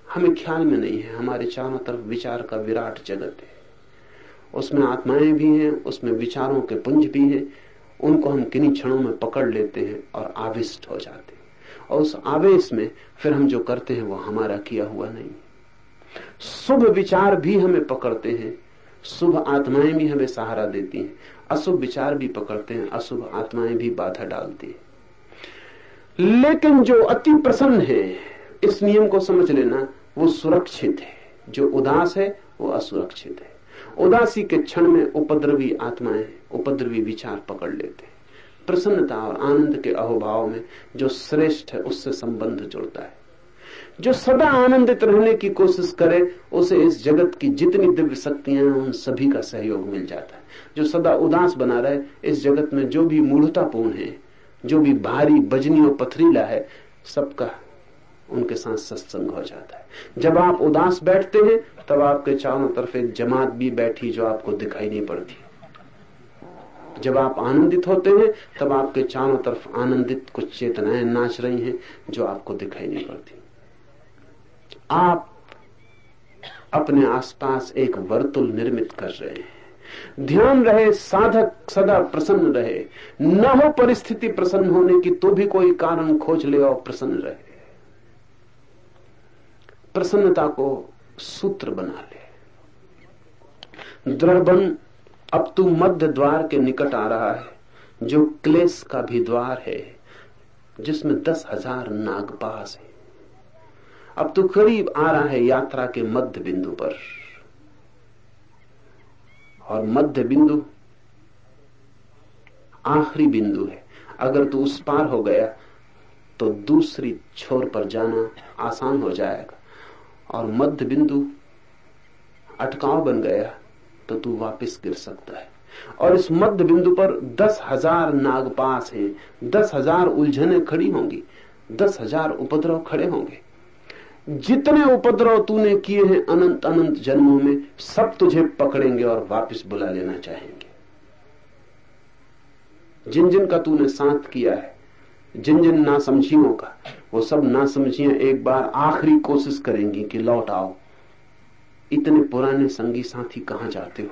हमें ख्याल में नहीं है, हमारे चारों तरफ़ विचार का विराट जगत है। उसमें आत्माएँ भी हैं, उसमें विचारों के पुंज भी हैं, उनको हम किन्हीं क्षणों में पकड़ लेते हैं और आविष्ट हो जाते हैं। और उस आवेश में फिर हम जो करते हैं, वो हमारा किया हुआ नहीं। शुभ विचार भी हमें पकड़ते हैं, शुभ आत्माएँ भी हमें सहारा देती हैं। अशुभ विचार भी पकड़ते हैं, अशुभ आत्माएँ भी बाधा डालती हैं। लेकिन जो अति प्रसन्न है, इस नियम को समझ लेना, वो सुरक्षित है। जो उदास है, वो असुरक्षित है। उदासी के क्षण में उपद्रवी आत्माएँ, उपद्रवी विचार पकड़ लेते हैं। प्रसन्नता और आनंद के अहोभाव में जो श्रेष्ठ है, उससे संबंध जुड़ता है। जो सदा आनंदित रहने की कोशिश करे, उसे इस जगत की जितनी दिव्य शक्तियाँ हैं, उन सभी का सहयोग मिल जाता है। जो सदा उदास बना रहे, इस जगत में जो भी मूढ़तापूर्ण है, जो भी भारी बजनी और पथरीला है, सबका उनके साथ सत्संग हो जाता है। जब आप उदास बैठते हैं, तब आपके चारों तरफ़ एक जमात भी बैठी जो आपको दिखाई नहीं पड़ती। जब आप आनंदित होते हैं, तब आपके चारों तरफ़ आनंदित कुछ चेतनाएँ नाच रही हैं, जो आपको दिखाई नहीं पड़ती। आप अपने आसपास एक वर्तुल निर्मित कर रहे हैं। ध्यान रहे, साधक सदा प्रसन्न रहे। न हो परिस्थिति प्रसन्न होने की तो भी कोई कारण खोज ले और प्रसन्न रहे। प्रसन्नता को सूत्र बना ले। दृढ़ अब तू मध्य द्वार के निकट आ रहा है, जो क्लेश का भी द्वार है, जिसमें दस हज़ार नागपास है। अब तू करीब आ रहा है यात्रा के मध्य बिंदु पर। और मध्य बिंदु आखिरी बिंदु है। अगर तू उस पार हो गया तो दूसरी छोर पर जाना आसान हो जाएगा। और मध्य बिंदु अटकाव बन गया। तो तू वापस गिर सकता है। और इस मध्य बिंदु पर दस हज़ार नागपास है, दस हज़ार उलझने खड़ी होंगी, दस हज़ार उपद्रव खड़े होंगे। जितने उपद्रव तूने किए हैं अनंत अनंत जन्मों में, सब तुझे पकड़ेंगे और वापस बुला लेना चाहेंगे। जिन जिन का तूने साथ किया है, जिन जिन नासमझियों का, वो सब नासमझियाँ एक बार आखिरी कोशिश करेंगी कि लौट आओ। इतने पुराने संगी साथी कहाँ जाते हो?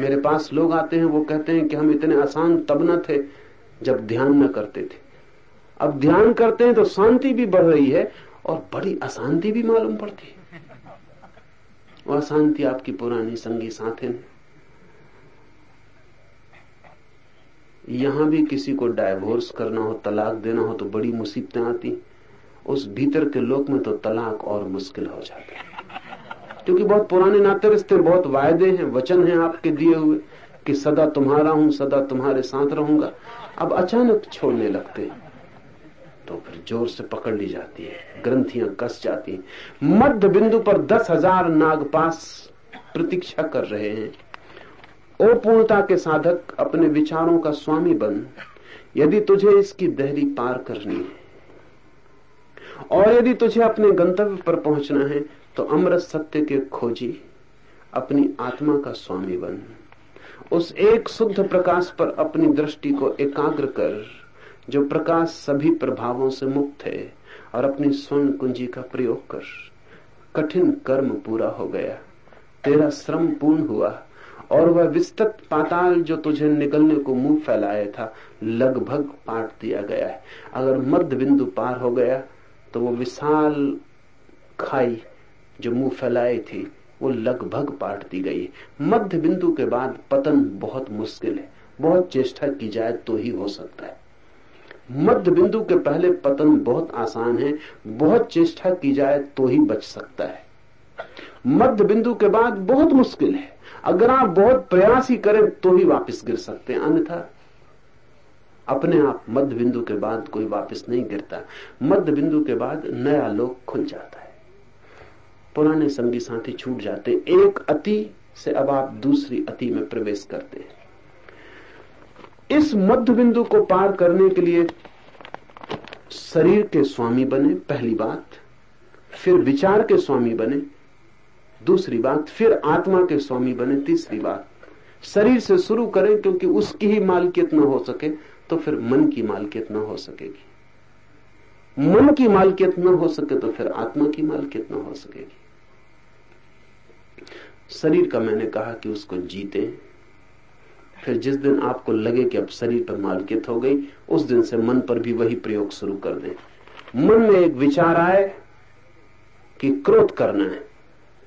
मेरे पास लोग आते हैं, वो कहते हैं कि हम इतने आसान तब न थे जब ध्यान न करते थे। अब ध्यान करते हैं तो शांति भी बढ़ रही है और बड़ी अशांति भी मालूम पड़ती है। वो अशांति आपकी पुरानी संगी साथ है। यहाँ भी किसी को डाइवोर्स करना हो, तलाक देना हो तो बड़ी मुसीबतें आती उस भीतर के लोक में तो तलाक और मुश्किल हो जाता है। क्योंकि बहुत पुराने नाते रिश्ते बहुत वायदे हैं, वचन हैं आपके दिए हुए कि सदा तुम्हारा हूँ, सदा तुम्हारे साथ रहूँगा। अब अचानक छोड़ने लगते हैं तो फिर ज़ोर से पकड़ ली जाती है, ग्रंथियाँ कस जाती हैं। मध्य बिंदु पर दस हज़ार नागपास प्रतीक्षा कर रहे हैं। अपूर्णता के साधक अपने विचारों का स्वामी बन, यदि तुझे इसकी दहरी पार करनी है। और यदि तुझे अपने गंतव्य पर पहुँचना है तो अमृत सत्य के खोजी, अपनी आत्मा का स्वामी बन। उस एक शुद्ध प्रकाश पर अपनी दृष्टि को एकाग्र कर, जो प्रकाश सभी प्रभावों से मुक्त है, और अपनी स्वर्ण कुंजी का प्रयोग कर। कठिन कर्म पूरा हो गया। तेरा श्रम पूर्ण हुआ, और वह विस्तृत पाताल जो तुझे निकलने को मुँह फैलाया था, लगभग पाट दिया गया है। अगर मध्य बिंदु पार हो गया तो वो विशाल खाई जो मुँह फैलाई थी, वो लगभग पाट दी गई। मध्य बिंदु के बाद पतन बहुत मुश्किल है। बहुत चेष्टा की जाए तो ही हो सकता है। मध्य बिंदु के पहले पतन बहुत आसान है। बहुत चेष्टा की जाए तो ही बच सकता है। मध्य बिंदु के बाद बहुत मुश्किल है। अगर आप बहुत प्रयास ही करें तो ही वापस गिर सकते हैं। अन्यथा अपने आप मध्य बिंदु के बाद कोई वापस नहीं गिरता। मध्य बिंदु के बाद नया लोक खुल जाता है। पुराने संगी साथी छूट जाते एक अति से अब आप दूसरी अति में प्रवेश करते हैं। इस मध्य बिंदु को पार करने के लिए शरीर के स्वामी बने, पहली बात। फिर विचार के स्वामी बने, दूसरी बात। फिर आत्मा के स्वामी बने, तीसरी बात। शरीर से शुरू करें क्योंकि उसकी ही मालकियत न हो सके। तो फिर मन की मालकियत न हो सकेगी। मन की मालकियत न हो सके तो फिर आत्मा की मालकियत न हो सकेगी। शरीर का मैंने कहा कि उसको जीते। फिर जिस दिन आपको लगे कि अब शरीर पर मालकियत हो गई, उस दिन से मन पर भी वही प्रयोग शुरू कर दें। मन में एक विचार आए कि क्रोध करना है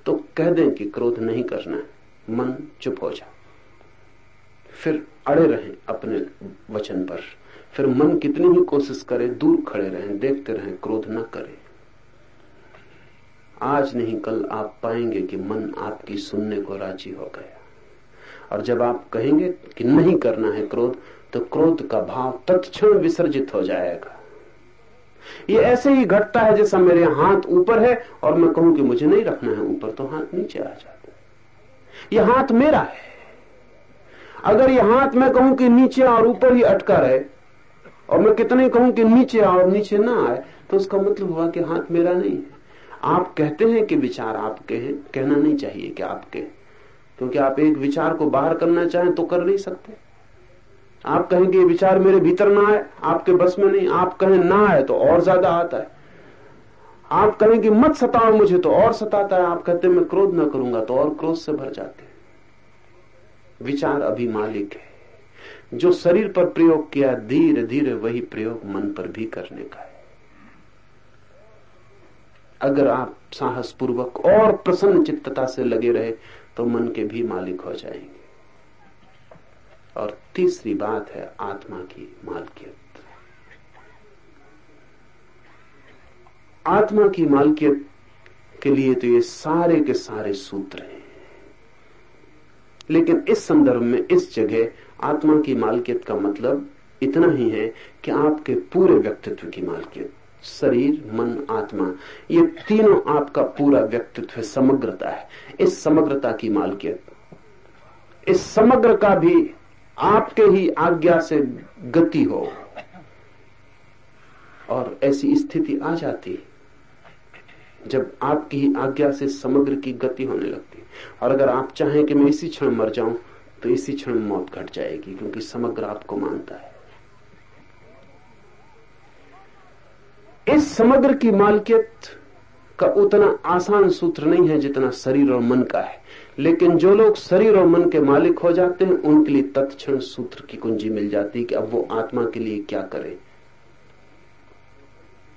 तो कह दें कि क्रोध नहीं करना है। मन चुप हो जाए फिर अड़े रहें अपने वचन पर। फिर मन कितनी ही कोशिश करे, दूर खड़े रहें, देखते रहें, क्रोध न करे। आज नहीं, कल आप पाएँगे कि मन आपकी सुनने को राज़ी हो गया। और जब आप कहेंगे कि नहीं करना है क्रोध तो क्रोध का भाव तत्क्षण विसर्जित हो जाएगा। ये ऐसे ही घटता है जैसा मेरे हाथ ऊपर है, और मैं कहूँ कि मुझे नहीं रखना है ऊपर तो हाथ नीचे आ जाता है। ये हाथ मेरा है। अगर ये हाथ मैं कहूँ कि नीचे और ऊपर ही अटका रहे, और मैं कितने कहूँ कि नीचे और नीचे ना आए तो उसका मतलब हुआ कि हाथ मेरा नहीं है। आप कहते हैं कि विचार आपके हैं, कहना नहीं चाहिए कि आपके। क्योंकि आप एक विचार को बाहर करना चाहें तो कर नहीं सकते। आप कहें कि ये विचार मेरे भीतर ना आए, आपके बस में नहीं, आप कहें ना आए तो और ज़्यादा आता है। आप कहें कि मत सताओ मुझे तो और सताता है, आप कहते मैं क्रोध ना करूँगा तो और क्रोध से भर जाते हैं। विचार अभी मालिक है। जो शरीर पर प्रयोग किया धीरे धीरे वही प्रयोग मन पर भी करने का है। अगर आप साहस पूर्वक और प्रसन्न चित्तता से लगे रहे तो मन के भी मालिक हो जाएँगे। और तीसरी बात है आत्मा की मालकियत। आत्मा की मालकियत के लिए तो ये सारे के सारे सूत्र हैं। लेकिन इस संदर्भ में इस जगह आत्मा की मालकियत का मतलब इतना ही है कि आपके पूरे व्यक्तित्व की मालकियत, शरीर, मन, आत्मा, ये तीनों आपका पूरा व्यक्तित्व समग्रता है। इस समग्रता की मालकियत। इस समग्र का भी आपके ही आज्ञा से गति हो। और ऐसी स्थिति आ जाती जब आपकी ही आज्ञा से समग्र की गति होने लगती और अगर आप चाहें कि मैं इसी क्षण मर जाऊँ तो इसी क्षण मौत घट जाएगी, क्योंकि समग्र आपको मानता है। इस समग्र की मालकियत का उतना आसान सूत्र नहीं है जितना शरीर और मन का है। लेकिन जो लोग शरीर और मन के मालिक हो जाते हैं, उनके लिए तत्क्षण सूत्र की कुंजी मिल जाती है कि अब वो आत्मा के लिए क्या करे।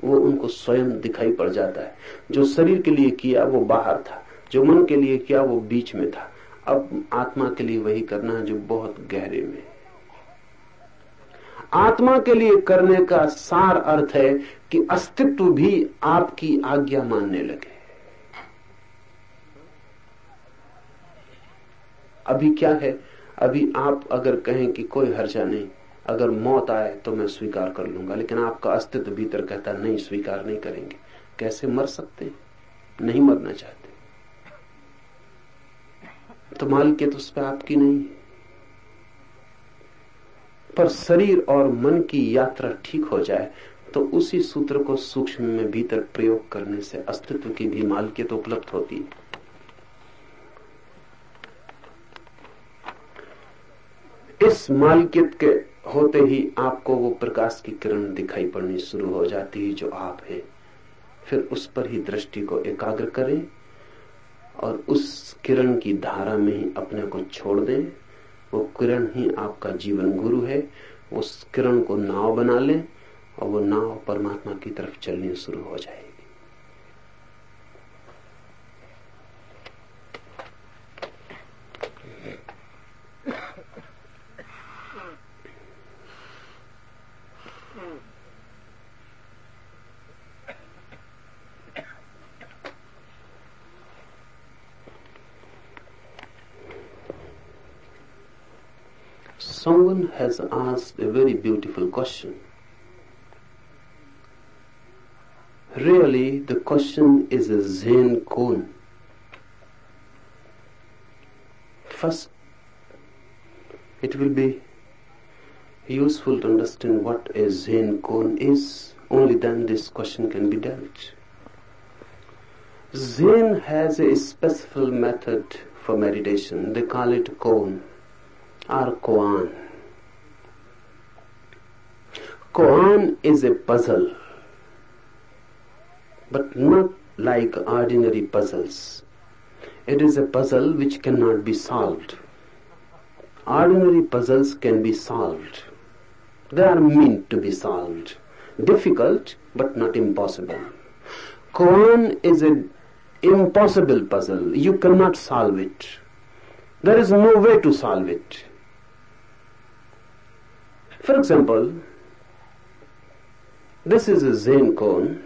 वो उनको स्वयं दिखाई पड़ जाता है। जो शरीर के लिए किया, वो बाहर था। जो मन के लिए किया वो बीच में था? अब आत्मा के लिए वही करना है जो बहुत गहरे में आत्मा के लिए करने का सार अर्थ है कि अस्तित्व भी आपकी आज्ञा मानने लगे। अभी क्या है? अभी आप अगर कहें कि कोई हर्जा नहीं, अगर मौत आए तो मैं स्वीकार कर लूँगा, लेकिन आपका अस्तित्व भीतर कहता नहीं, स्वीकार नहीं करेंगे। कैसे मर सकते नहीं मरना चाहते। तो मालिकियत उस पर आपकी नहीं। पर शरीर और मन की यात्रा ठीक हो जाए तो उसी सूत्र को सूक्ष्म में भीतर प्रयोग करने से अस्तित्व की भी मालकियत उपलब्ध होती है। इस मालकियत के होते ही आपको वो प्रकाश की किरण दिखाई पड़नी शुरू हो जाती है जो आप है। फिर उस पर ही दृष्टि को एकाग्र करें। और उस किरण की धारा में ही अपने को छोड़ दें। वो किरण ही आपका जीवन गुरु है। उस किरण को नाव बना लें और वो नाव परमात्मा की तरफ़ चलनी शुरू हो जाएगी। Beautiful question. Really, the question is a Zen koan. First, it will be useful to understand what a Zen koan is. Only then this question can be dealt. Zen has a special method for meditation. They call it koan or koan. Koan is a puzzle, but not like ordinary puzzles. It is a puzzle which cannot be solved. Ordinary puzzles can be solved. They are meant to be solved. Difficult, but not impossible. Koan is an impossible puzzle. You cannot solve it. There is no way to solve it. For example, this is a Zen koan.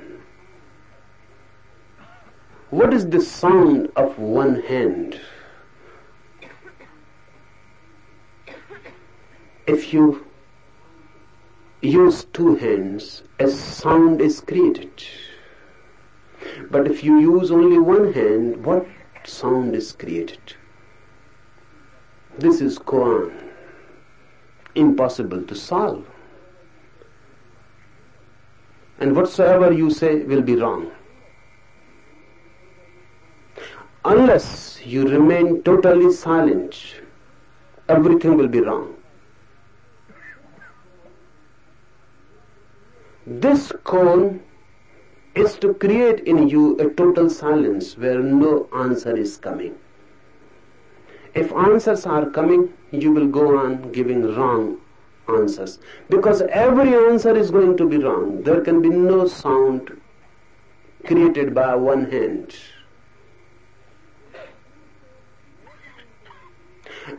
What is the sound of one hand? If you use two hands, a sound is created. But if you use only one hand, what sound is created? This is koan. Impossible to solve. And whatsoever you say will be wrong. Unless you remain totally silent, everything will be wrong. This koan is to create in you a total silence where no answer is coming. If answers are coming, you will go on giving wrong answers because every answer is going to be wrong. There can be no sound created by one hand.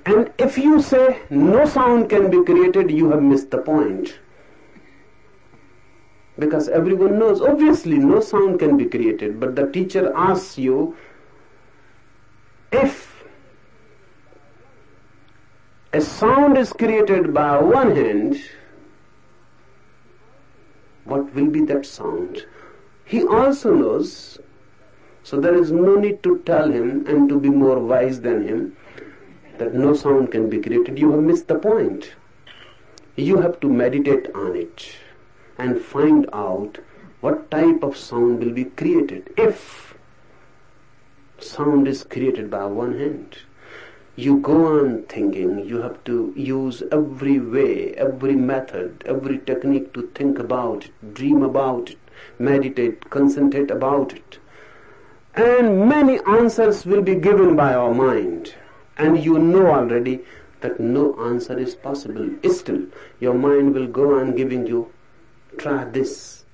And if you say no sound can be created, you have missed the point. Because everyone knows, obviously, no sound can be created, but the teacher asks you if a sound is created by one hand, what will be that sound? He also knows, so there is no need to tell him and to be more wise than him that no sound can be created. You have missed the point. You have to meditate on it and find out what type of sound will be created if sound is created by one hand you go on thinking you have to use every way every method every technique to think about it dream about it meditate concentrate about it. And many answers will be given by our mind. And you know already that no answer is possible. Still your mind will go on giving you try this,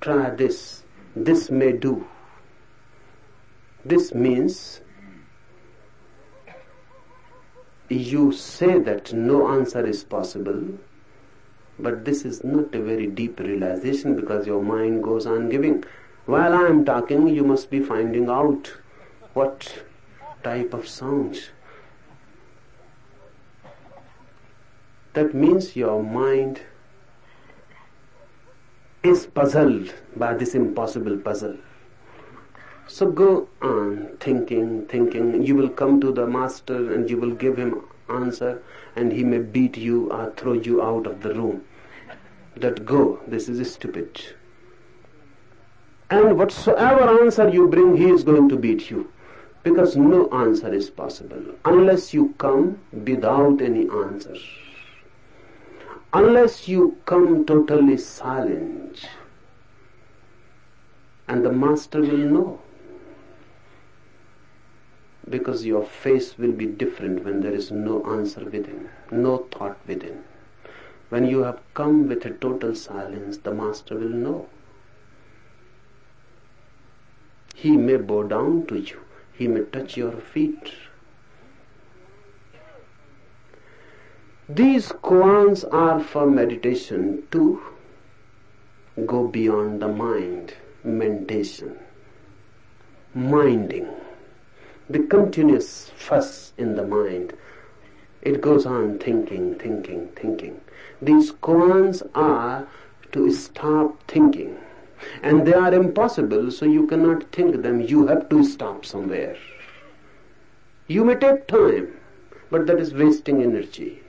try this, this may do. This means you say that no answer is possible, but this is not a very deep realization because your mind goes on giving. While I am talking, you must be finding out what type of sounds. That means your mind is puzzled by this impossible puzzle. So go on thinking, thinking. You will come to the master and you will give him answer and he may beat you or throw you out of the room. That go, this is stupid. And whatsoever answer you bring, he is going to beat you. Because no answer is possible unless you come without any answer unless you come totally silent and the master will know because your face will be different when there is no answer within no thought within. When you have come with a total silence the master will know. He may bow down to you. He may touch your feet. These koans are for meditation to go beyond the mind, meditation, minding, the continuous fuss in the mind. It goes on thinking, thinking, thinking. These koans are to stop thinking. And they are impossible, so you cannot think them. You have to stop somewhere. You may take time, but that is wasting energy.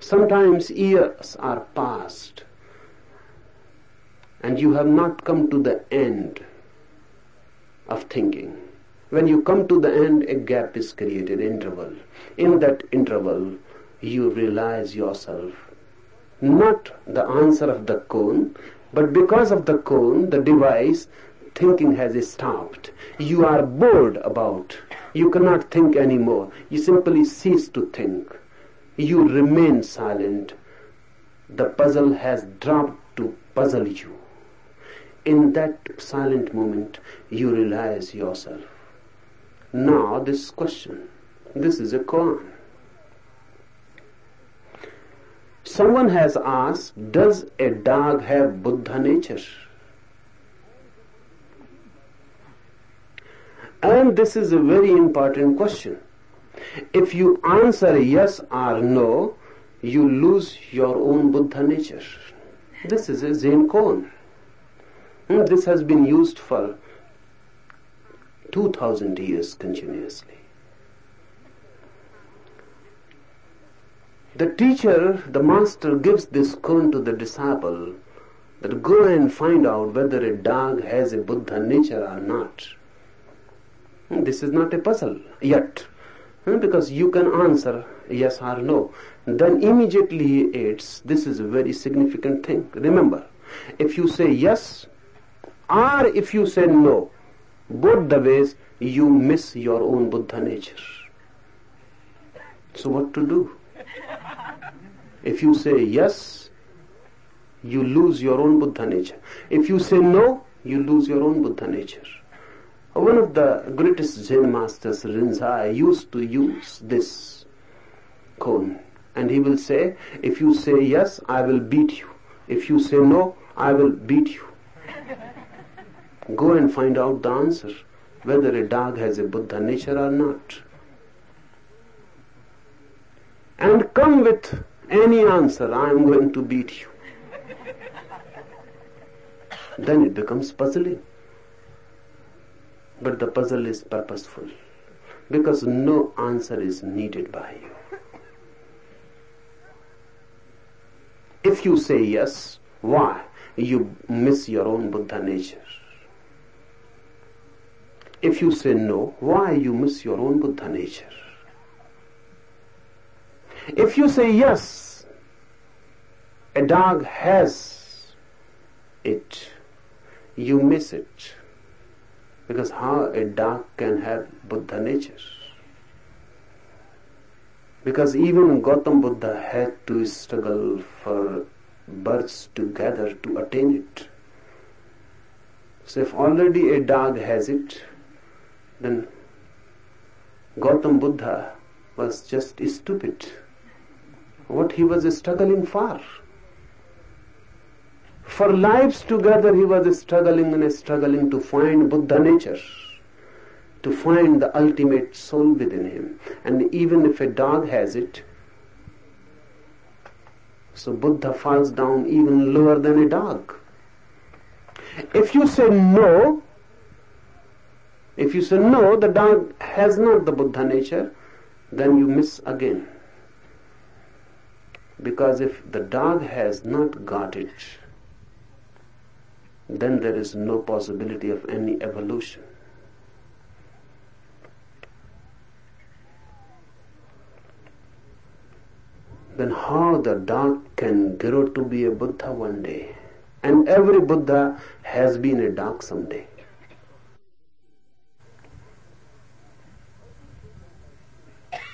Sometimes years are passed and you have not come to the end of thinking. When you come to the end, a gap is created, interval. In that interval, you realize yourself. Not the answer of the cone, but because of the cone, the device, thinking has stopped. You are bored about. You cannot think anymore. You simply cease to think you remain silent, the puzzle has dropped to puzzle you. In that silent moment, you realize yourself. Now, this question this is a koan. Someone has asked, Does a dog have Buddha nature? And this is a very important question. If you answer yes or no, you lose your own Buddha nature. This is a Zen koan. This has been used for 2000 years continuously. The teacher, the master gives this koan to the disciple that go and find out whether a dog has a Buddha nature or not. This is not a puzzle yet hmm, because you can answer yes or no. Then immediately adds, this is a very significant thing. Remember, if you say yes or if you say no, both the ways you miss your own Buddha nature. So what to do? If you say yes, you lose your own Buddha nature. If you say no, you lose your own Buddha nature. One of the greatest Zen masters, Rinzai, used to use this cone And he will say, if you say yes, I will beat you. If you say no, I will beat you. Go and find out the answer, whether a dog has a Buddha nature or not. And come with any answer, I am going to beat you. then it becomes puzzling. But the puzzle is purposeful because no answer is needed by you. If you say yes, why? You miss your own Buddha nature. If you say no, why you miss your own Buddha nature? If you say yes, a dog has it, you miss it. Because how a dog can have Buddha nature? Because even Gautam Buddha had to struggle for birds together to attain it. So if already a dog has it, then Gautam Buddha was just stupid. What he was struggling for? For lives together he was struggling and struggling to find Buddha nature, to find the ultimate soul within him. And even if a dog has it, so Buddha falls down even lower than a dog. If you say no, if you say no, the dog has not the Buddha nature, then you miss again. Because if the dog has not got it, then there is no possibility of any evolution. Then how the dog can grow to be a Buddha one day? And every Buddha has been a dog someday.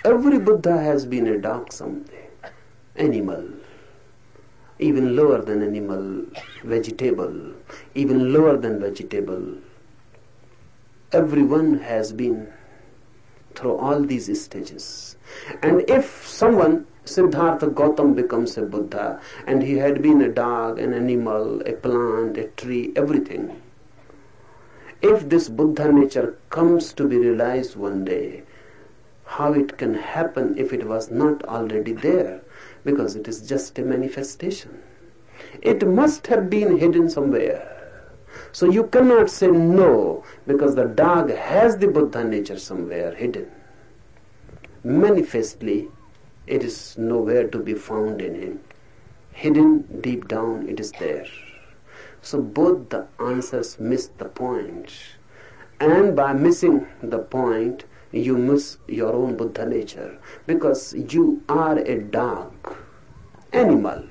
Every Buddha has been a dog someday. Animal, even lower than animal, vegetable, even lower than vegetable. Everyone has been through all these stages. And if someone, Siddhartha Gautam becomes a Buddha, and he had been a dog, an animal, a plant, a tree, everything, if this Buddha nature comes to be realized one day, how it can happen if it was not already there? because it is just a manifestation. It must have been hidden somewhere. So you cannot say no because the dog has the Buddha nature somewhere hidden. Manifestly, it is nowhere to be found in him. Hidden deep down, it is there. So both the answers miss the. And by missing the point, you miss your own Buddha nature because you are a dog, animal,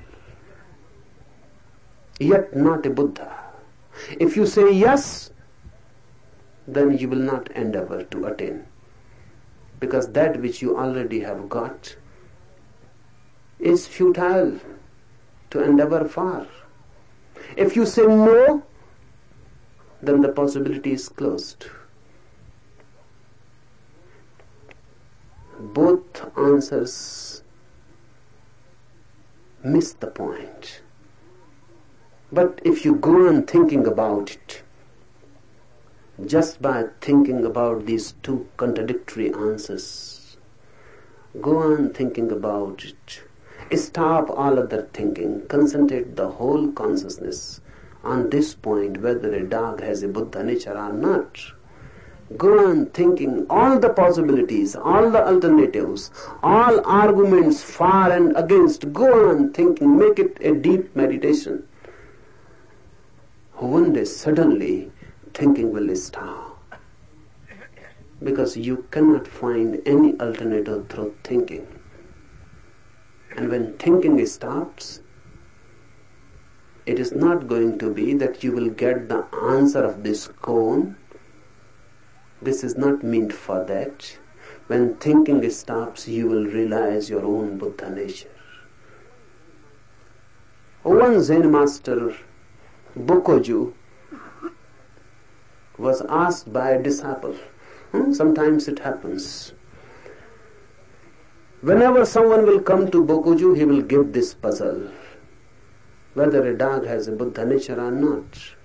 yet not a Buddha. If you say yes, then you will not endeavor to attain because that which you already have got is futile to endeavor far. If you say no, then the possibility is closed. Both answers miss the point. But if you go on thinking about it, just by thinking about these two contradictory answers, go on thinking about it, Stop all other thinking. Concentrate the whole consciousness on this point whether a dog has a Buddha nature or not. Go on thinking all the possibilities, all the alternatives, all arguments for and against. Go on thinking, make it a deep meditation. One day suddenly thinking will stop. Because you cannot find any alternative through thinking. And when thinking stops, it is not going to be that you will get the answer of this cone. This is not meant for that. When thinking stops, you will realize your own Buddha nature. One Zen master, Bokoju, was asked by a disciple. Hmm? Sometimes it happens. Whenever someone will come to Bokoju, he will give this puzzle. Whether a dog has a Buddha nature or not.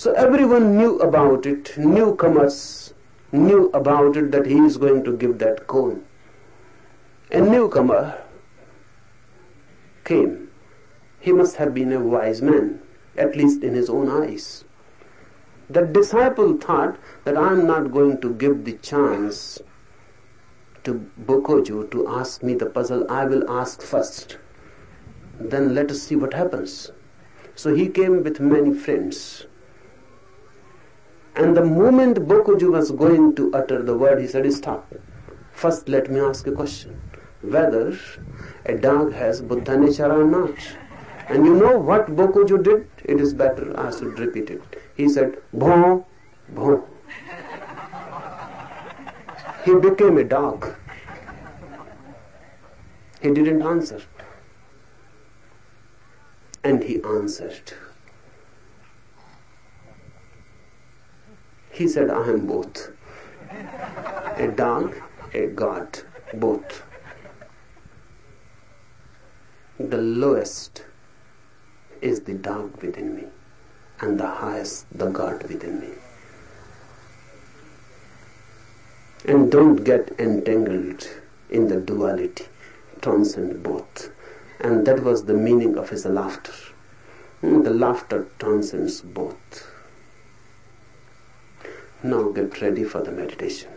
So everyone knew about it, newcomers knew about it that he is going to give that cone. A newcomer came. He must have been a wise man, at least in his own eyes. The disciple thought that I am not going to give the chance to Bokoju to ask me the puzzle. I will ask first. Then let us see what happens. So he came with many friends. And the moment Bokoju was going to utter the word, he said, Stop. First, let me ask a question whether a dog has Buddha nature or not. And you know what Bokoju did? It is better I should repeat it. He said, Bho, bho. He became a dog. He didn't answer. And he answered. He said, I am both. A dog, a god, both. The lowest is the dog within me, and the highest the God within me. And don't get entangled in the duality, transcend both. And that was the meaning of his laughter. Hmm, the laughter transcends both. Now get ready for the meditation.